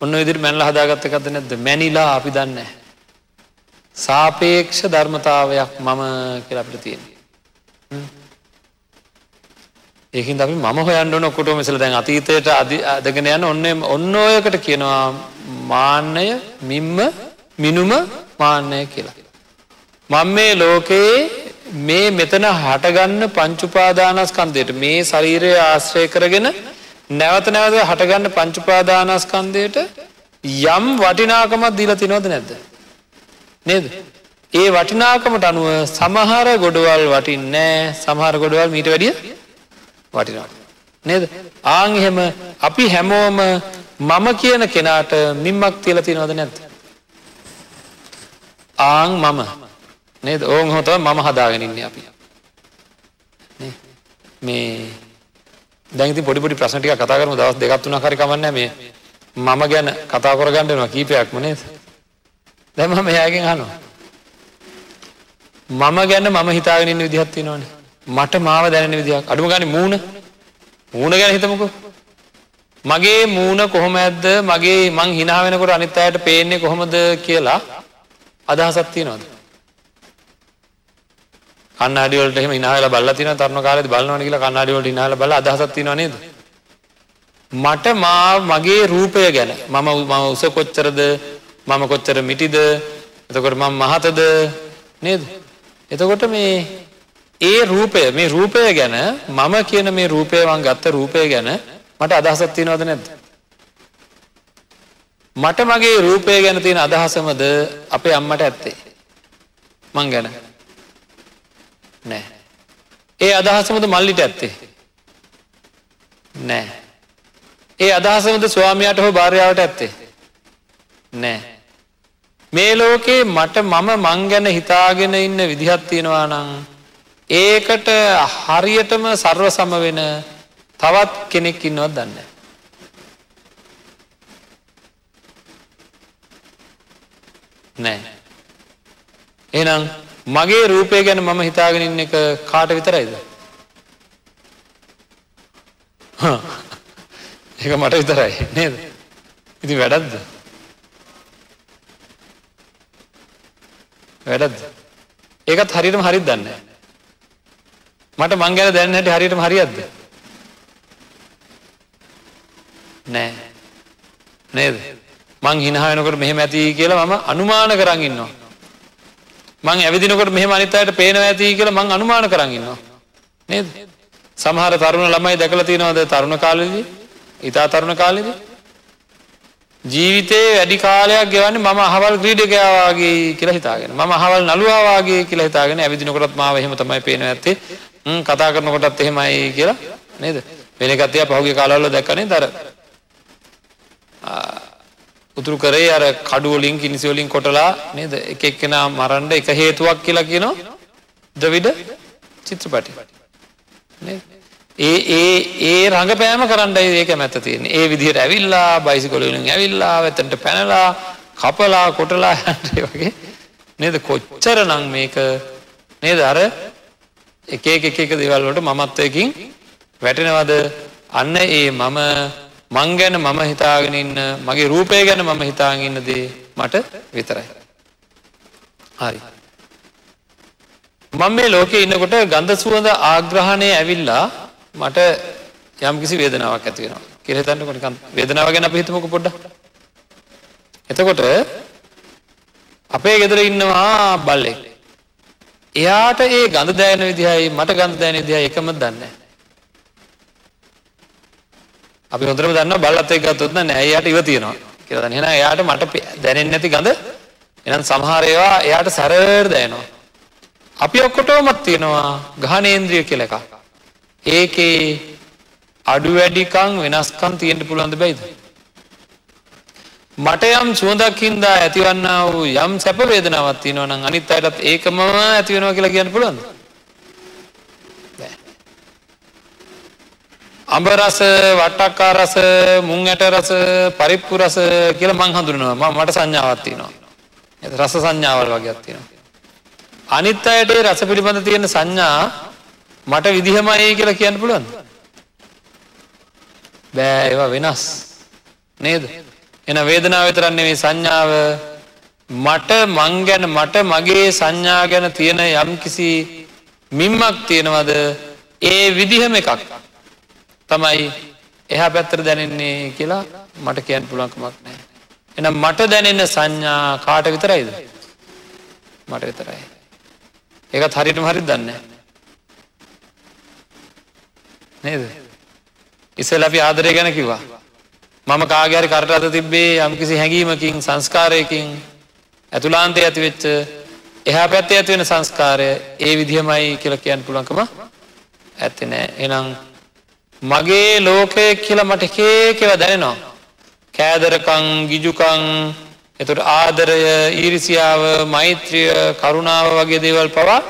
Speaker 2: ඔන්න විදිහට මැනලා හදාගත්ත එකක්ද නැද්ද? මැනිලා අපි දන්නේ සාපේක්ෂ ධර්මතාවයක් මම කියලා අපිට තියෙනවා. ඒකින් අපි මම හොයන්න ඕන ඔක්කොටම ඉස්සෙල්ලා දැන් අතීතයට අදගෙන යන ඔන්න ඔන්න ඔයකට කියනවා මාන්නය මිම්ම මිනුම මාන්නය කියලා. මම මේ ලෝකයේ මේ මෙතන හටගන්න පංච උපාදානස්කන්ධයට මේ ශරීරය ආශ්‍රය කරගෙන නැවත නැවත හටගන්න පංච උපාදානස්කන්ධයට යම් වටිනාකමක් දීලා තිනවද නැද්ද? නේද? ඒ වටිනාකමට අනුව සමහර ගොඩවල් වටින්නේ සමහර ගොඩවල් මීට වැඩිය වටිනවා. නේද? ආන් එහෙම අපි හැමෝම මම කියන කෙනාට මිම්මක් තියලා තියනවද නැද්ද? ආන් මම නේද? ඕන් හොත මම හදාගෙන ඉන්නේ අපි. නේ? මේ දැන් ඉතින් පොඩි පොඩි ප්‍රශ්න ටිකක් කතා කරමු. දවස් දෙකක් තුනක් හරි කමන්නේ මේ මම ගැන කතා කරගන්න වෙනවා කීපයක්ම නේද? දැන් මම එයාගෙන් අහනවා. මම ගැන මම හිතාගෙන ඉන්න විදිහක් තියෙනවනේ. මට මාව දැනෙන විදිහක්. අඩුම ගානේ මූණ. මූණ ගැන හිතමුකෝ. මගේ මූණ කොහොම ඇද්ද මගේ මං hina වෙනකොට අනිත් අයට පේන්නේ කොහොමද කියලා අදහසක් තියනවද? කන්නාඩි වලට එහෙම hina වෙලා බලලා තියෙනවා තරුණ කාලේදී බලනවනේ කියලා කන්නාඩි වලට hina වෙලා බලලා අදහසක් තියනව නේද? මට මා මගේ රූපය ගැන මම මම උස කොච්චරද මම කොච්චර මිටිද එතකොට මම මහතද නේද? එතකොට මේ ඒ රූපය මේ රූපය ගැන මම කියන මේ රූපය වන් ගත්ත රූපය ගැන මට අදහසක් තියෙනවද නැද්ද? මට මගේ රූපය ගැන තියෙන අදහසමද අපේ අම්මට ඇත්තේ? මං ගැන. නෑ. ඒ අදහසමද මල්ලිට ඇත්තේ? නෑ. ඒ අදහසමද ස්වාමියයට හෝ භාර්යාවට ඇත්තේ? නෑ. මේ ලෝකේ මට මම මං ගැන හිතාගෙන ඉන්න විදිහත් තියෙනවා නම් ඒකට හරියටම සර්ව සම වෙන තවත් කෙනෙක් ඉන්නවත් දන්න. නෑ. එනම් මගේ රූපය ගැන මම හිතාගෙන ඉන්න එක කාට විතරයිද. එක මට විතරයි නේද. ඉති වැඩක්ද. වැඩක්ද. ඒකත් හරිටම හරිත් දන්න. මට මං ගැන දැන හැට හරියටම හරියද්ද නෑ නේද මං හිනහයනකොට මෙහෙම ඇති කියලා මම අනුමාන කරන්න ඉන්නවා මං ඇවිදිනකොට මෙහෙම අනිත් අයට පේනවා ඇති කියලා මං අනුමාන කරන්න ඉන්නවා. නේද? සමහර තරුණ ළමයි දැකලා තියෙනවද තරුණ කාලෙදී? ඉතා තරුණ කාලෙදී? ජීවිතේ වැඩි කාලයක් ගෙවන්නේ මම අහවල් ක්‍රීඩකයා වාගේ කියලා හිතාගෙන. මම අහවල් නළුවා වාගේ කියලා හිතාගෙන ඇවිදිනකොටත් මාව එහෙම තමයි පේනවා ඇත්තේ. කතා කරනකොටත් එහෙමයි කියලා. නේද? වෙන කතිය පහුගේ කාලවල දැක්කනේ දර උතුරු කරේ අර කඩුවලින් කිනිසිවලින් කොටලා නේද? එක එක්කෙනා මරන්ඩ එක හේතුවක් කියලා කියනවා. දවිඩ චිත්‍රපටි. ඒ ඒ ඒ රඟපෑම කරන්නයි ඒක මැත්ත තියෙන ඒ විදිහට ඇවිල්ලා බයිසිකොලින් ඇවිල්ලා ඇතට පැනලා කපලා කොටලා හැටේ වගේ. නේද? කොච්චර නං මේක නේද? අර එක එක එක දෙවල්වට මමත්වයකින් වැටෙනවද? අන්න ඒ මම මං ගැන මම හිතාගෙන ඉන්න මගේ රූපය ගැන මම හිතාගන්න දේ මට විතරයි. හරි. මං මේ ලෝකෙ ඉන්නකොට ගඳ සුවඳ ආග්‍රහණය ඇවිල්ලා මට යම් කිසි වේදනාවක් ඇති වෙනවා කියලා හිතන්නකො නිකන් වේදනාව ගැන අපි හිතමුකෝ පොඩ්ඩක්. එතකොට අපේ ගෙදර ඉන්නවා බල්ලෙක්. එයාට ඒ ගඳ දැනෙන විදිහයි මට ගඳ දැනෙන විදිහයි එකම දන්නේ නැහැ. අපි හොඳටම දන්නවා බල්ලත් එක්ක ගත්තොත් නෑ එයාට ඉව තියෙනවා කියලා දන්නේ. එහෙනම් එයාට මට දැනෙන්නේ නැති ගඳ එහෙනම් සමහර ඒවා එයාට සැරට දැනෙනවා. අපි ඔක්කොටමත් තියෙනවා ගහනේන්ද්‍රිය කියලා එකක්. ඒකේ අඩු වැඩිකම් වෙනස්කම් තියෙන්න පුළුවන්ද බැයිද? මට යම් සුවඳක් හින්දා ඇතිවන්න වූ යම් සැප වේදනාවක් තියෙනවා නම් අනිත් අයටත් ඒකම ඇති වෙනවා කියලා කියන්න පුළුවන්ද? අඹ රස, වට්ටක්කා රස, මුං ඇට රස, පරිප්පු රස කියලා මං හඳුනනවා. මට සංඥාවක් තියෙනවා. රස සංඥාවල් වගේක් තියෙනවා. අනිත් අයට රස පිළිබඳ තියෙන සංඥා මට විදිහමයි කියලා කියන්න පුළුවන්ද? බෑ ඒවා වෙනස්. නේද? එන වේදනාව විතරක් නෙවෙයි සංඥාව මට මං ගැන මට මගේ සංඥා ගැන තියෙන යම්කිසි මිම්මක් තියෙනවද ඒ විදිහම එකක් තමයි එහා පැත්තට දැනෙන්නේ කියලා මට කියන්න පුළුවන්කමක් නෑ. එනම් මට දැනෙන සංඥා කාට විතරයිද මට විතරයි. ඒකත් හරිටම හරි දන්න. නේද. ඉස්සෙල් අපි ආදරය ගැන කිව්වා. මම කාගෑරි කරට අද තිබ්බේ යම්කිසි හැඟීමකින් සංස්කාරයකින් ඇතුලාන්තය ඇතිවෙච්ච එහා පැත්තේ ඇතිවෙන සංස්කාරය ඒ විදිහමයි කියලා කියන්න පුළන්කම ඇත්ති නෑ එනම් මගේ ලෝකය කියලා මට එකේ කියව දැනෙනවා. කෑදරකං ගිජුකං එතුට ආදරය ඊරිසියාව මෛත්‍රිය කරුණාව වගේ දේවල් පවා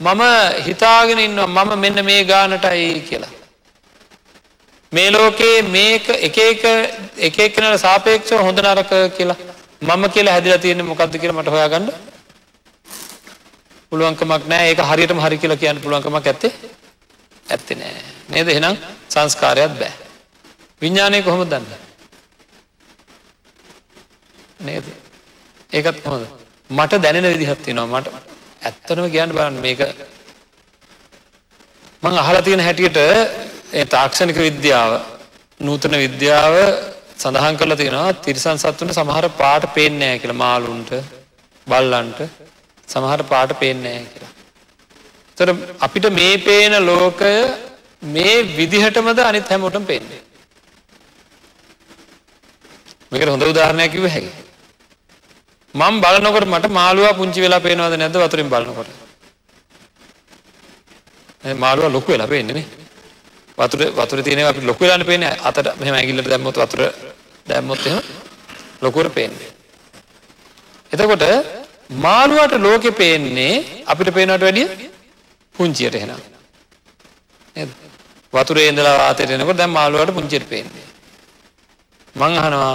Speaker 2: මම හිතාගෙන ඉන්න මම මෙන්න මේ ගානටයි කියලා. මේ ලෝකයේ මේක එක එකනට සාපේක්ෂව හොඳ නරක කියලා මම කියලා හැදිලා තියෙන මොකක්ද කියලා මට හොයාගන්න පුළුවන්කමක් නෑ ඒක හරියටම හරි කියලා කියන්න පුළුවන්කමක් ඇත්තේ ඇත්තේ නෑ නේද එහෙනම් සංස්කාරයක් බෑ. විඤ්ඥානය කොහොම දන්න? නේද? ඒකත් හොඳ මට දැනෙන විදිහත්තිනවා මට ඇත්තනම කියන්න බලන්න මේක. මං අහල තියෙන හැටියට තාක්ෂණික විද්‍යාව නූතන විද්‍යාව සඳහන් කරලා තියෙනවා තිරිසන් සත්තුන්ට සමහර පාට පේනෑ කියලා. මාලුන්ට බල්ලන්ට සමහර පාට පේනෑ කියලා. තොර අපිට මේ පේන ලෝකය මේ විදිහටමද අනිත් හැමෝටම පේන්නේ. මේකට හොඳ උදාහරණයක් කිව්ව හැකි. මම බලනකොට මට මාළුවා පුංචි වෙලා පේනවද නැද්ද වතුරින් බලනකොට? මාළුවා ලොකු වෙලා පේන්නේ නේ. වතුර වතුර තියෙනවා අපි ලොකු වෙලානේ පේන්නේ අතට මෙහෙම ඇඟිල්ලට දැම්මොත් වතුර දැම්මොත් එහෙම ලොකුවට පේන්නේ. එතකොට මාළුවාට ලෝකෙ පේන්නේ අපිට පේනවට වැඩිය පුංචියට එහෙනම්. නේද? වතුරේ ඉඳලා වාතයට එනකොට දැන් මාළුවාට පුංචියට පේන්නේ. මං අහනවා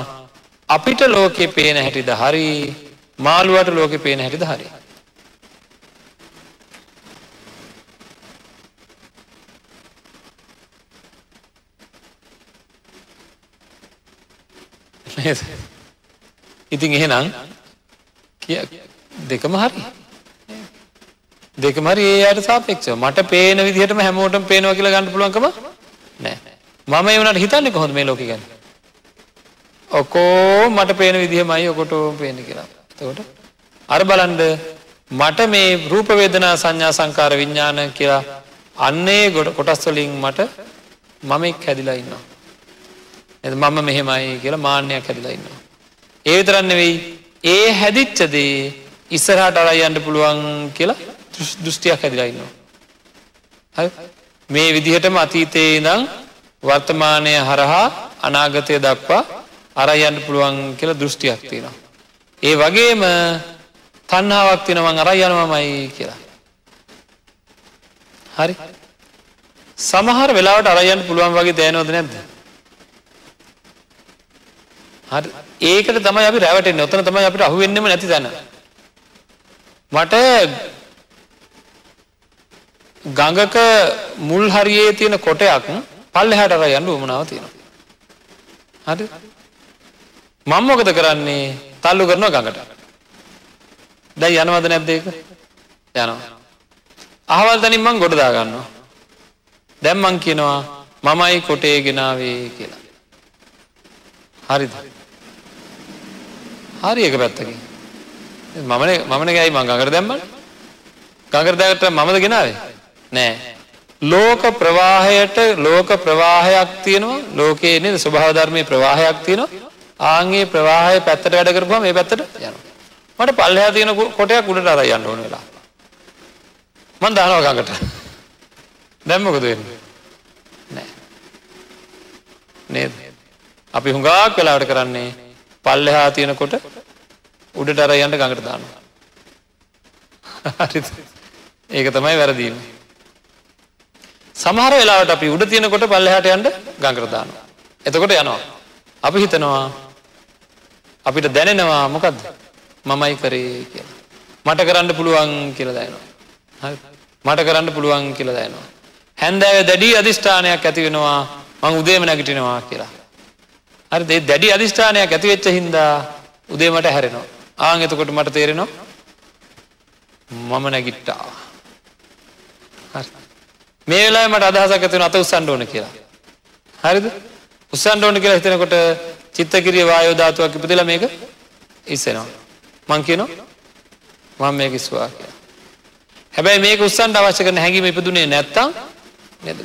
Speaker 2: අපිට ලෝකෙ පේන හැටිද හරි මාළුවාට ලෝකෙ පේන හැටිද හරි. ඉතින් එහෙනම් දෙකම හරි දෙකමරි ඒ අයට සාපෙක්ෂව. මට පේන විදිහටම හැමෝටම පේනවා කියලා ගන්න පුළුවන්කම නෑ. මම ඒ වුණාට හිතන්නේ කොහොමද මේ ලෝකෙ ගැන? ඔකෝ මට පේන විදිහමයි ඔකොටම පේන්නේ කියලා. එතකොට අර බලන්න මට මේ රූප වේදනා සංඥා සංකාර විඥාන කියලා අන්නේ කොටස් වලින් මට මමෙක් හැදිලා ඉන්නවා. එද මම මෙහෙමයි කියලා මාන්‍යයක් හැදිලා ඉන්නවා. ඒ විතරක් නෙවෙයි ඒ හැදිච්ච දේ ඉස්සරහට අරයි යන්න පුළුවන් කියලා දෘෂ්ටියක් හැදිලා ඉන්නවා. හරි? මේ විදිහටම අතීතයේ ඉඳන් වර්තමානය හරහා අනාගතය දක්වා අරයි යන්න පුළුවන් කියලා දෘෂ්ටියක් තියෙනවා. ඒ වගේම තණ්හාවක් තියෙනවා මං අරයි යනවාමයි කියලා. හරි? සමහර වෙලාවට අරයන්ට පුළුවන් වගේ දැනවද නැද්ද? හරි ඒකට තමයි අපි රැවටෙන්නේ. ඔතන තමයි අපිට අහු වෙන්නෙම නැති තැන. මට ගඟක මුල් හරියේ තියෙන කොටයක් පල්ලෙහාට අර යන්න උවමනාව තියෙනවා. හරි? මම මොකද කරන්නේ? තල්ලු කරනවා ගඟට. දැන් යනවද නැද්ද ඒක? යනවා. අහවල් තැනින් මං ගොඩ දා ගන්නවා. දැන් මං කියනවා මමයි කොටේ ගෙනාවේ කියලා. හරිද? හරි එක පැත්තකින්. මමනේ මමනේ ගෑයි මං ගඟට දැම්මනේ. ගඟට දැගට මමද ගෙනාවේ? නෑ. ලෝක ප්‍රවාහයට ලෝක ප්‍රවාහයක් තියෙනවා. ලෝකයේ නේද ස්වභාව ධර්මයේ ප්‍රවාහයක් තියෙනවා. ආන්ගේ ප්‍රවාහය පැත්තට වැඩ කරපුවම මේ පැත්තට යනවා. මට පල්ලෙහා තියෙන කොටයක් උඩට අරන් යන්න ඕන වෙලා. මං දානවා ගඟට. දැන් මොකද වෙන්නේ? නෑ. නේද? අපි හුඟක් වෙලාවට කරන්නේ පල්ලෙහා තියෙනකොට උඩට අර යන්න ගඟට දානවා. හරිද? ඒක තමයි වැරදීම. සමහර වෙලාවට අපි උඩ තියෙනකොට පල්ලෙහාට යන්න ගඟට දානවා. එතකොට යනවා. අපි හිතනවා අපිට දැනෙනවා මොකද්ද? මමයි කරේ කියලා. මට කරන්න පුළුවන් කියලා දැනෙනවා. හරි. මට කරන්න පුළුවන් කියලා දැනෙනවා. හැන්දෑවේ දැඩි අදිෂ්ඨානයක් ඇති වෙනවා මං උදේම නැගිටිනවා කියලා. හරි ඒ දැඩි අදිෂ්ඨානයක් ඇති වෙච්ච හින්දා උදේ මට හැරෙනවා. ආන් එතකොට මට තේරෙනවා මම නැගිට්ටා. හරි. මේ වෙලාවේ මට අදහසක් ඇති වෙනවා අත උස්සන්න ඕන කියලා. හරිද? උස්සන්න ඕන කියලා හිතනකොට චිත්තකිරිය වායෝ ධාතුවක් ඉපදෙලා මේක ඉස්සෙනවා. මං කියනවා මම මේක ඉස්සුවා කියලා. හැබැයි මේක උස්සන්න අවශ්‍ය කරන හැඟීම ඉපදුනේ නැත්තම්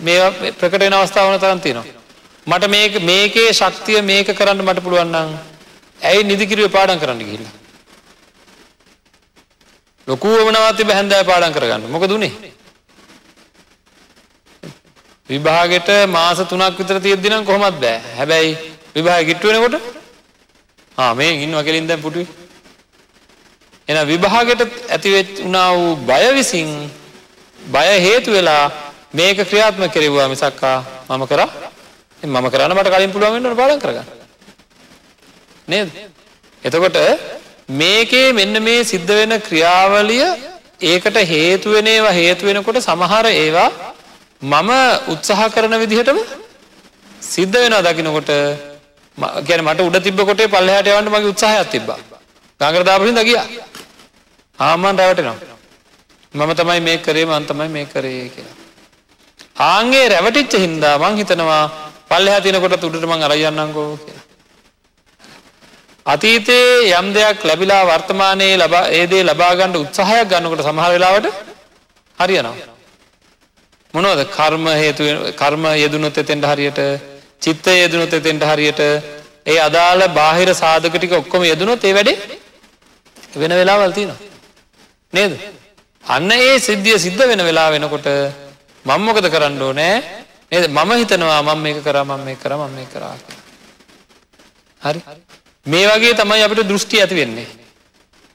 Speaker 2: මේවා ප්‍රකට වෙන අවස්ථාව වන තරම් තියෙනවා. මට මේක මේකේ ශක්තිය මේක කරන්න මට පුළුවන් නම් ඇයි නිදි කිරුවේ පාඩම් කරන්න ගිහිල්ලා? ලොකු වමනාවක් තිබ්බ හැන්දෑව පාඩම් කරගන්න. මොකද උනේ? විභාගෙට මාස 3ක් විතර තියෙද්දි නම් කොහොමත් බෑ. හැබැයි විභාගෙ කිට්ටු වෙනකොට ආ මේ ඉන්නවා කෙලින් දැන් පුටුවේ. එන විභාගෙට ඇතිවෙච් වුණා වූ බය විසින් බය හේතු වෙලා මේක ක්‍රියාත්මක කෙරෙව්වා මිසක්කා මම කරා මම කරන්න මට කලින් පුළුවන් වෙන්න ඕන පාඩම් කරගන්න. නේද? එතකොට මේකේ මෙන්න මේ සිද්ධ වෙන ක්‍රියාවලිය ඒකට හේතු වෙන ඒවා හේතු වෙනකොට සමහර ඒවා මම උත්සාහ කරන විදිහටම සිද්ධ වෙනවා දකින්නකොට කියන්නේ මට උඩ තිබ්බ කොටේ පල්ලෙහාට යවන්න මගේ උත්සාහයක් තිබ්බා. ගඟට දාපු හින්දා ගියා. ආමන් රැවටෙනවා. මම තමයි මේක කරේ මම තමයි මේක කරේ කියලා. ආන්ගේ රැවටිච්ච හින්දා මං හිතනවා පල්ලෙහා තියෙනකොට උඩට මං අරන් යන්නම්කෝ කියලා. අතීතයේ යම් දෙයක් ලැබිලා වර්තමානයේ ලබා ඒ දේ ලබා ගන්න උත්සාහයක් ගන්නකොට සමහර වෙලාවට හරියනවා. මොනවද? කර්ම හේතු කර්ම යෙදුනොත් එතෙන්ට හරියට චිත්ත යෙදුනොත් එතෙන්ට හරියට ඒ අදාළ බාහිර සාධක ටික ඔක්කොම යෙදුනොත් ඒ වැඩේ වෙන වෙලාවල් තියෙනවා. නේද? අන්න ඒ සිද්ධිය සිද්ධ වෙන වෙලා වෙනකොට මම මොකද කරන්න ඕනේ? නේද? මම හිතනවා මම මේක කරා මම මේක කරා මම මේක කරා හරි? මේ වගේ තමයි අපිට දෘෂ්ටි ඇති වෙන්නේ.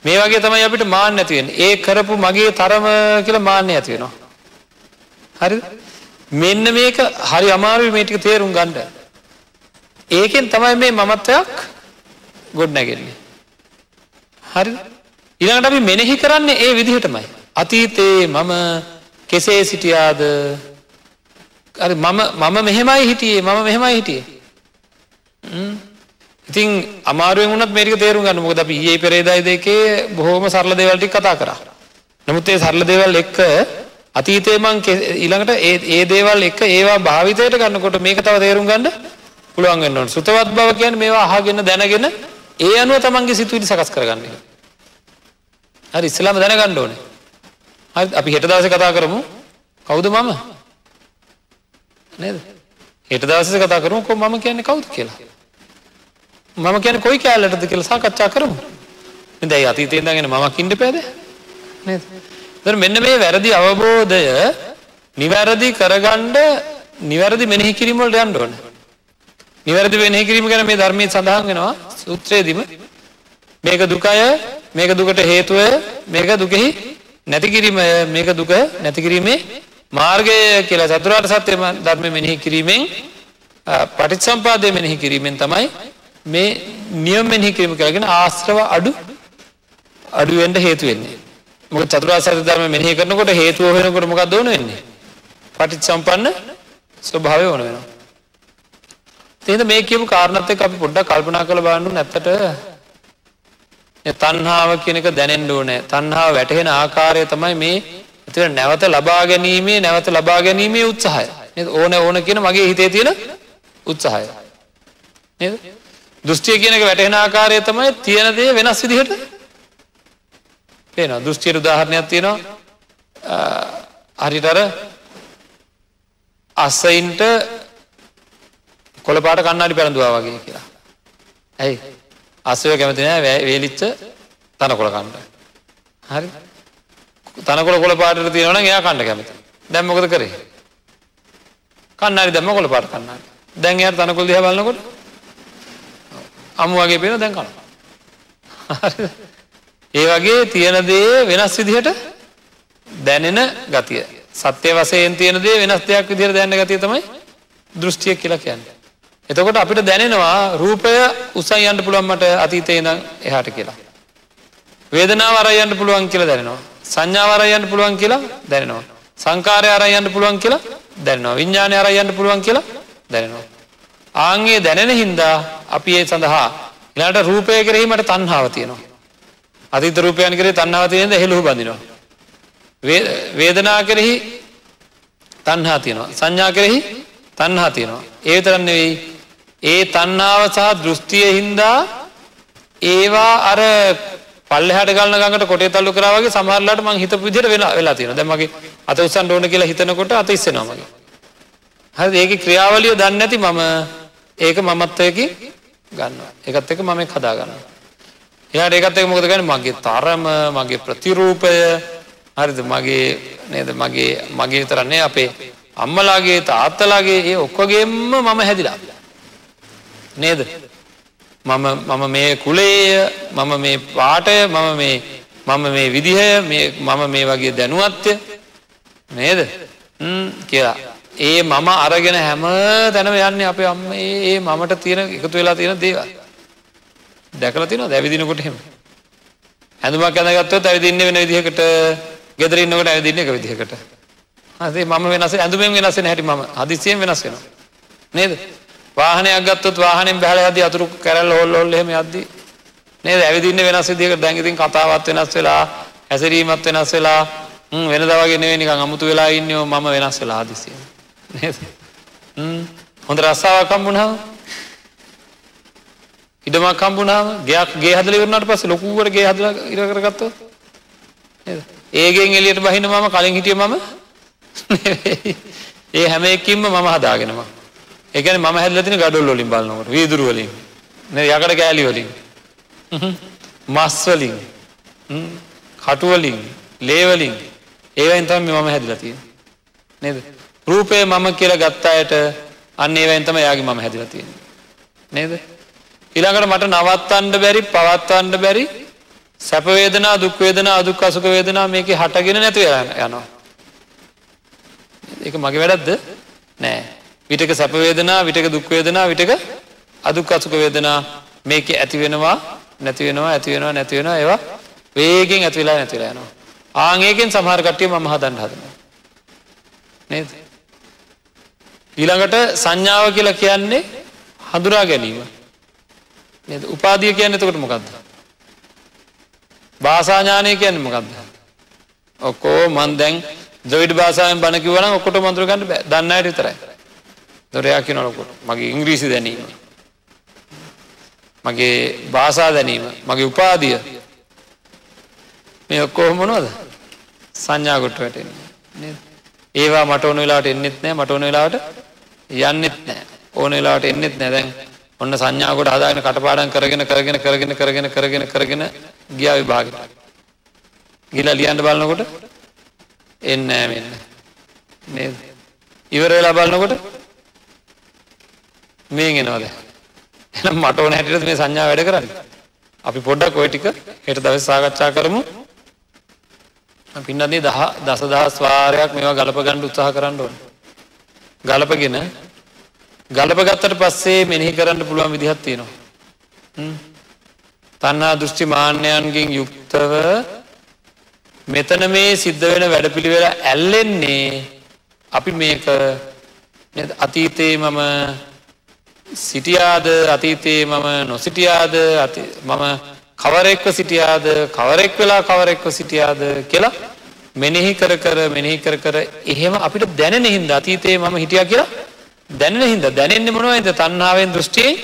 Speaker 2: මේ වගේ තමයි අපිට මාන්න ඇති වෙන්නේ. ඒ කරපු මගේ තරම කියලා මාන්නේ ඇති වෙනවා. හරිද මෙන්න මේක හරි අමාරුයි මේ ටික තේරුම් ගන්න. ඒකෙන් තමයි මේ මමත්වයක් ගොඩ නැගෙන්නේ හරිද ඊළඟට අපි මෙනෙහි කරන්නේ ඒ විදිහටමයි. අතීතයේ මම කෙසේ සිටියාද? හරි මම මම මෙහෙමයි හිටියේ මම මෙහෙමයි හිටියේ. ඉතින් අමාරුවෙන් වුණත් මේක තේරුම් ගන්න. මොකද අපි ඊයේ පෙරේදායි දෙකේ බොහොම සරල දේවල් ටික කතා කරා. නමුත් ඒ සරල දේවල් එක්ක අතීතේ මං ඊළඟට ඒ ඒ දේවල් එක ඒවා භාවිතයට ගන්නකොට මේක තව තේරුම් ගන්න පුළුවන් වෙන්න ඕනේ. සුතවත් බව කියන්නේ මේවා අහගෙන දැනගෙන ඒ අනුව තමන්ගේ සිතුවිලි සකස් කරගන්න එක. හරි ඉස්සෙල්ලාම දැනගන්න ඕනේ. හරි අපි හෙට දවසේ කතා කරමු. කවුද මම? නේද? හෙට දවසේ කතා කරමු කො මම කියන්නේ කවුද කියලා. මම කියන්නේ කොයි කැලලටද කියලා සාකච්ඡා කරමු. නේද? ඒ අතීතේ ඉඳගෙන මමක් ඉන්න බෑද? නේද? දැන් මෙන්න මේ වැරදි අවබෝධය නිවැරදි කරගන්න නිවැරදි මෙනෙහි කිරීම වලට යන්න ඕනේ. නිවැරදි මෙනෙහි කිරීම ගැන මේ ධර්මයේ සඳහන් වෙනවා සූත්‍රයේදීම මේක දුකය මේක දුකට හේතුවය මේක දුකෙහි නැති කිරීමය මේක දුක නැති කිරීමේ මාර්ගය කියලා චතුරාර්ය සත්‍ය ධර්ම මෙනෙහි කිරීමෙන් පටිච්චසම්පාදය මෙනෙහි කිරීමෙන් තමයි මේ නියම මෙනෙහි කිරීම කරගෙන ආශ්‍රව අඩු අඩු වෙන්න හේතු වෙන්නේ. මොකද චතුරාර්ය සත්‍ය ධර්ම මෙනෙහි කරනකොට හේතුව වෙනකොට මොකක්ද ඕන වෙන්නේ? පටිච්චසම්පන්න ස්වභාවය ඕන වෙනවා. එහෙනම් මේ කියපු කාරණාත් එක්ක අපි පොඩ්ඩක් කල්පනා කරලා බලන්න නැත්තට තණ්හාව කියන එක දැනෙන්න ඕනේ. තණ්හාව වැටහෙන ආකාරය තමයි මේ එතන නැවත ලබා ගැනීමේ නැවත ලබා ගැනීමේ උත්සාහය. නේද? ඕන ඕන කියන මගේ හිතේ තියෙන උත්සාහය. නේද? දෘෂ්ටිය කියන එක වැටහෙන ආකාරය තමයි තියෙන දේ වෙනස් විදිහට පේනවා. දෘෂ්ටියට උදාහරණයක් තියෙනවා. හරියට අර අස්සයින්ට කොළපාට කන්නාඩි පැළඳුවා වගේ කියලා. ඇයි? අස්සය කැමති නෑ වේලිච්ච තනකොළ කන්න. හරි? තනකොළ කොළ පාටට තියෙනවා නම් එයා කන්න කැමති. දැන් මොකද කරේ? කන්නාඩි දැම්ම කොළ පාට කන්නාඩි. දැන් එයාට තනකොළ දිහා බලනකොට අමු වගේ පේන දැන් කනවා. හරිද? ඒ වගේ තියෙන දේ වෙනස් විදිහට දැනෙන ගතිය. සත්‍ය වශයෙන් තියෙන දේ වෙනස් දෙයක් විදිහට දැනෙන ගතිය තමයි දෘෂ්ටිය කියලා කියන්නේ. එතකොට අපිට දැනෙනවා රූපය උසයි යන්න පුළුවන් මට අතීතේ ඉඳන් එහාට කියලා. වේදනාව අරයි යන්න පුළුවන් කියලා දැනෙනවා. සංඥාව අරයි යන්න පුළුවන් කියලා දැනෙනවා. සංකාරය අරයි යන්න පුළුවන් කියලා දැනෙනවා. විඥානය අරයි යන්න පුළුවන් කියලා දැනෙනවා. ආන්ගේ දැනෙන හින්දා අපි ඒ සඳහා ඊළඟට රූපය කෙරෙහි මට තණ්හාව තියෙනවා. අතීත රූපයන් කෙරෙහි තණ්හාව තියෙනද එහෙලුහු බඳිනවා. වේදනා කෙරෙහි තණ්හා තියෙනවා. සංඥා කෙරෙහි තණ්හා තියෙනවා. ඒ විතරක් නෙවෙයි ඒ තණ්හාව සහ දෘෂ්ටිය හින්දා ඒවා අර පල්ලෙහාට ගලන ගඟට කොටේ තල්ලු කරා වගේ සමහරලාට මං හිතපු විදිහට වෙලා වෙලා තියෙනවා. දැන් මගේ අත උස්සන්න ඕන කියලා හිතනකොට අත ඉස්සෙනවා මගේ. හරිද? ඒකේ ක්‍රියාවලිය දන්නේ නැති මම ඒක මමත්වයකින් ගන්නවා. ඒකත් එක්ක මම ඒක හදා ගන්නවා. එයාට ඒකත් එක්ක මොකද කරන්නේ? මගේ තරම, මගේ ප්‍රතිරූපය, හරිද? මගේ නේද? මගේ මගේ විතර නේ අපේ අම්මලාගේ තාත්තලාගේ ඒ ඔක්කොගෙම මම හැදිලා. නේද? මම මම මේ කුලේය මම මේ පාටය මම මේ මම මේ විදිහය මේ මම මේ වගේ දැනුවත්ය නේද කියලා ඒ මම අරගෙන හැම තැනම යන්නේ අපේ අම්ම ඒ මමට තියෙන එකතු වෙලා තියෙන දේවල් දැකලා තියෙනවද? ඇවිදිනකොට එහෙම. ඇඳුමක් ඇඳගත්තොත් ඇවිදින්නේ වෙන විදිහකට ගෙදර ඉන්නකොට ඇවිදින්නේ එක විදිහකට. හරි මම වෙනස් ඇඳුමෙන් වෙනස් වෙන හැටි මම හදිස්සියෙන් වෙනස් වෙනවා. නේද? වාහනයක් ගත්තොත් වාහනෙන් බැහැලා යද්දි අතුරු කැරල්ල හොල් හොල් එහෙම යද්දි. නේද? ඇවිදින්නේ වෙනස් විදිහකට. දැන් ඉතින් කතාවත් වෙනස් වෙලා හැසිරීමත් වෙනස් වෙලා හ්ම් වෙනදා වගේ නෙවෙයි නිකන් අමුතු වෙලා ඉන්නේ මම වෙනස් වෙලා හදිස්සියෙන්. නේද? හ්ම්. හොඳ රස්සාවක් හම්බුනහම ඉඩමක් හම්බුනහම ගෙයක් ගේ හදලා ඉවරනාට පස්සේ ලොකුවට ගේ හදලා ඉර කරගත්තොත්? නේද? ඒගෙන් එළියට බහින්න මම කලින් හිටියේ මම. [LAUGHS] ඒ හැම එකකින්ම මම හදාගෙනම ඒ කියන්නේ මම හැදලා තියෙන gadol වලින් බලනකොට වීදුරු වලින් නේද? යකඩ කෑලි වලින් මස් වලින් කටු වලින් ලේ වලින්. ඒවෙන් තමයි මම හැදලා තියෙන්නේ. නේද? රූපය මම කියලා ගත්ත අයට අන්න ඒවෙන් තමයි යාගේ මම හැදලා තියෙන්නේ. නේද? ඊළඟට මට නවත්තන්න බැරි පවත්වන්න බැරි සැප වේදනා දුක් වේදනා අදුක් අසුඛ වේදනා මේකේ හටගෙන නැතු යනවා ඒක මගේ වැරද්ද නෑ විටක සැප වේදනා විටක දුක් වේදනා විටක අදුක් අසුඛ වේදනා මේකේ ඇති වෙනවා නැති වෙනවා ඇති වෙනවා නැති වෙනවා ඒවා වේගෙන් ඇති වෙලා නැති වෙලා යනවා. ආන් ඒකෙන් සමහර කට්ටිය මම හදන්න හදනවා. නේද? ඊළඟට සංඥාව කියලා කියන්නේ හඳුනා ගැනීම. නේද? උපාධිය කියන්නේ එතකොට මොකද්ද? භාෂා ඥානය කියන්නේ මොකද්ද? ඔක්කොම මන් දැන් ද්‍රවිඩ භාෂාවෙන් බණ කිව්වනම් ඔක්කොටම අඳුර ගන්න බෑ. දන්න අයට විතරයි. දොරයා කියනකොට මගේ ඉංග්‍රීසි දැනීම මගේ භාෂා දැනීම මගේ උපාදිය මේ ඔක්කොහොම මොනවද සංඥාගොට්ට වැටෙන්නේ ඒවා මට ඕන වෙලාවට එන්නෙත් නෑ මට ඕන වෙලාවට යන්නෙත් නෑ ඕන වෙලාවට එන්නෙත් නෑ දැන් ඔන්න සංඥාකොට හදාගෙන කටපාඩම් කරගෙන කරගෙන කරගෙන කරගෙන කරගෙන කරගෙන ගියා විභාගෙට. ගිහලා ලියන්න බලනකොට එන්නේ නෑ මෙන්න. නේද? ඉවර වෙලා බලනකොට මේන් එනවාද එහෙනම් මට ඕන හැටියට මේ සංඥා වැඩ කරන්නේ. අපි පොඩ්ඩක් ওই ටික හෙට දවසේ සාකච්ඡා කරමු. පින්නන්නේ දහ දසදහස් වාරයක් මේවා ගලප ගන්න උත්සාහ කරන්න ඕන. ගලපගෙන ගලපගත්තට පස්සේ මෙනෙහි කරන්න පුළුවන් විදිහක් තියෙනවා. තණ්හා දෘෂ්ටි මාන්නයන්ගෙන් යුක්තව මෙතන මේ සිද්ධ වෙන වැඩපිළිවෙල ඇල්ලෙන්නේ අපි මේක අතීතයේ මම සිටියාද? අතීතයේ මම නොසිටියාද? මම කවරෙක්ව සිටියාද? කවරෙක් වෙලා කවරෙක්ව සිටියාද කියලා මෙනෙහි කර කර මෙනෙහි කර කර එහෙම අපිට දැනෙන හින්දා අතීතයේ මම හිටියා කියලා දැනෙන හින්දා. දැනෙන්නේ මොනවද තණ්හාවෙන් දෘෂ්ටියෙන්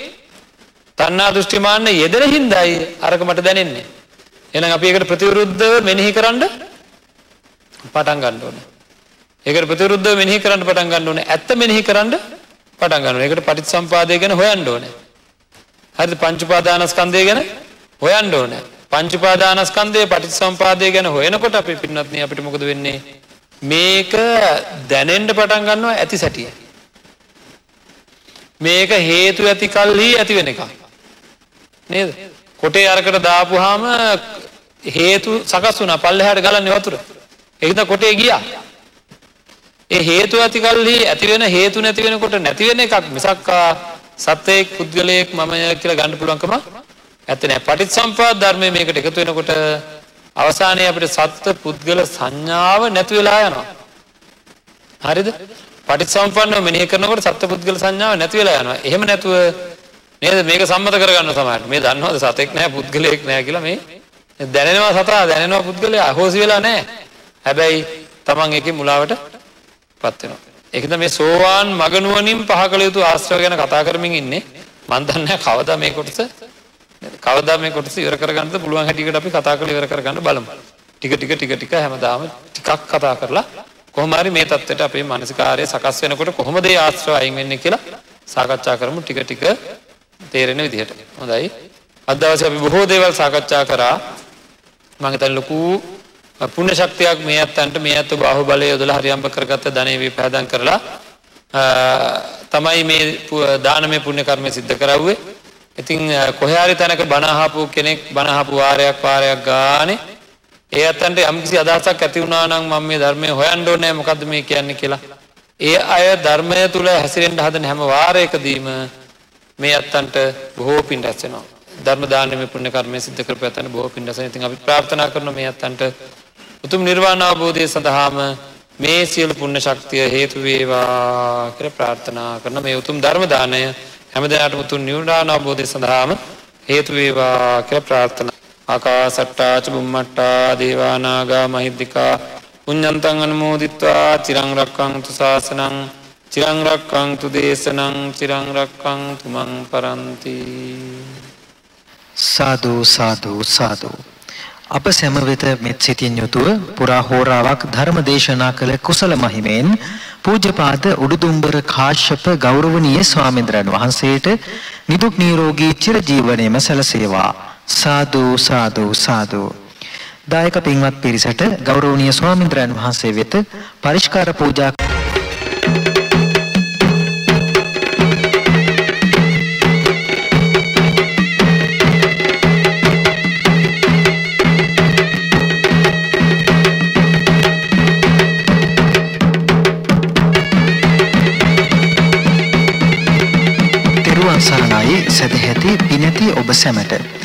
Speaker 2: තණ්හා දෘෂ්ටි මාන්න යෙදෙන හින්දායි අරක මට දැනෙන්නේ. එහෙනම් අපි ඒකට ප්‍රතිවිරුද්ධව මෙනෙහි කරන්න පටන් ගන්න ඕනේ. ඒකට ප්‍රතිවිරුද්ධව මෙනෙහි කරන්න පටන් ගන්න ඕනේ. ඇත්ත මෙනෙහි කරන්න පටන් ගන්න ඕනේ. ඒකට පටිච්චසම්පාදය ගැන හොයන්න ඕනේ. හරිද? පංච උපාදානස්කන්ධය ගැන හොයන්න ඕන. පංචුපාදානස්කන්දය පටිසම්පාදය ගැන හොයනකොට අපි පින්නත්න අපිට මොකද වෙන්නේ? මේක දැනෙන්ඩ පටන් ගන්නවා ඇති සැටිය. මේක හේතු ඇති කල්හි ඇති වෙන එක නේද? කොටේ අරකට දාපුහාම හේතු සකස් වුන පල්ලෙහට ගලන්න වතුර. එහිද කොටේ ගියා. ඒ හේතු ඇති කල්හි ඇතිවෙන හේතු නැතිවෙනකොට නැතිවෙන එකක් මිසක්කා සත්වයෙක් පුද්ගලයෙක් මමය කියලා ගණඩ පුළුවන්කම ඇත්ත නෑ. පටිච්චසම්පාද ධර්මය මේකට එකතු වෙනකොට අවසානයේ අපිට සත්ත්ව පුද්ගල සංඥාව නැති වෙලා යනවා. හරිද? පටිච්චසම්පන්නව මෙනෙහි කරනකොට සත්ත්ව පුද්ගල සංඥාව නැති වෙලා යනවා. එහෙම නැතුව නේද මේක සම්මත කරගන්න සමහරට. මේ දන්නවද සතෙක් නෑ පුද්ගලයෙක් නෑ කියලා මේ දැනෙනවා සතා දැනෙනවා පුද්ගලයා අහෝසි වෙලා නෑ. හැබැයි Taman එකේ මුලාවට පත් වෙනවා. ඒකද මේ සෝවාන් මගනුවණින් පහ කළ යුතු ආශ්‍රව ගැන කතා කරමින් ඉන්නේ. මන් දන්නේ කවදා මේ කොටස කවදා මේ කොටස ඉවර කරගන්නද පුළුවන් හැටියට අපි කතා කරලා ඉවර කරගන්න බලමු. ටික ටික ටික ටික හැමදාම ටිකක් කතා කරලා කොහොම හරි මේ தත්ත්වයට අපේ මානසිකාරය සකස් වෙනකොට කොහොමද ඒ ආශ්‍රව අයින් වෙන්නේ කියලා සාකච්ඡා කරමු ටික ටික තේරෙන විදිහට. හොඳයි. අද දවසේ අපි බොහෝ දේවල් සාකච්ඡා කරා. මම හිතන්නේ ලොකු පුණ්‍ය ශක්තියක් මේ අත්තන්ට මේ අත්තු බාහුවලය යොදලා හරියම්බ කරගත්ත ධනෙ විපහදම් කරලා තමයි මේ දානමය පුණ්‍ය කර්මය සිද්ධ කරවුවේ. ඉතින් කොහයාරි තැනක බණහපු කෙනෙක් බණහපු වාරයක් පාරයක් ගානේ ඒ අතන්ට යම්කිසි අදහසක් ඇති වුණා නම් මම මේ ධර්මය හොයන්න ඕනේ මොකද්ද මේ කියන්නේ කියලා. ඒ අය ධර්මය තුල හැසිරෙන්න හදන හැම වාරයකදීම මේ අත්තන්ට බොහෝ පින් රැස් වෙනවා. ධර්ම දානමය පුණ්‍ය කර්මය සිද්ධ කරපු අතන බොහෝ පින් රැස් වෙනවා. ඉතින් අපි ප්‍රාර්ථනා කරනවා මේ අත්තන්ට උතුම් නිර්වාණ අවබෝධය සඳහාම මේ සියලු පුණ්‍ය ශක්තිය හේතු වේවා කියලා ප්‍රාර්ථනා කරන මේ උතුම් ධර්ම දානය හැමදාටම උතුම් නිවුණාන අවබෝධය සඳහාම හේතු වේවා කියලා ප්‍රාර්ථනා. ආකාසට්ටා ච බුම්මට්ටා දේවා නාග මහිද්దికා පුඤ්ඤන්තං අනුමෝදිත්වා චිරං රක්ඛන්තු ශාසනං චිරං රක්ඛන්තු දේශනං චිරං රක්ඛන්තු මං පරන්ති.
Speaker 1: සාදු සාදු සාදු අප සැම වෙත මෙත් සිතින් යුතුව පුරා හෝරාවක් ධර්ම දේශනා කළ කුසල මහිමෙන් පූජ්‍යපාද උඩුදුම්බර කාශ්‍යප ගෞරවනීය ස්වාමීන්ද්‍රයන් වහන්සේට නිදුක් නිරෝගී චිරජීවනයේම සැලසේවා සාදු සාදු සාදු. දායක පින්වත් පිරිසට ගෞරවනීය ස්වාමීන්ද්‍රයන් වහන්සේ වෙත පරිස්කාර පූජා සරණයි සදැහැති පිනැති ඔබ සැමට.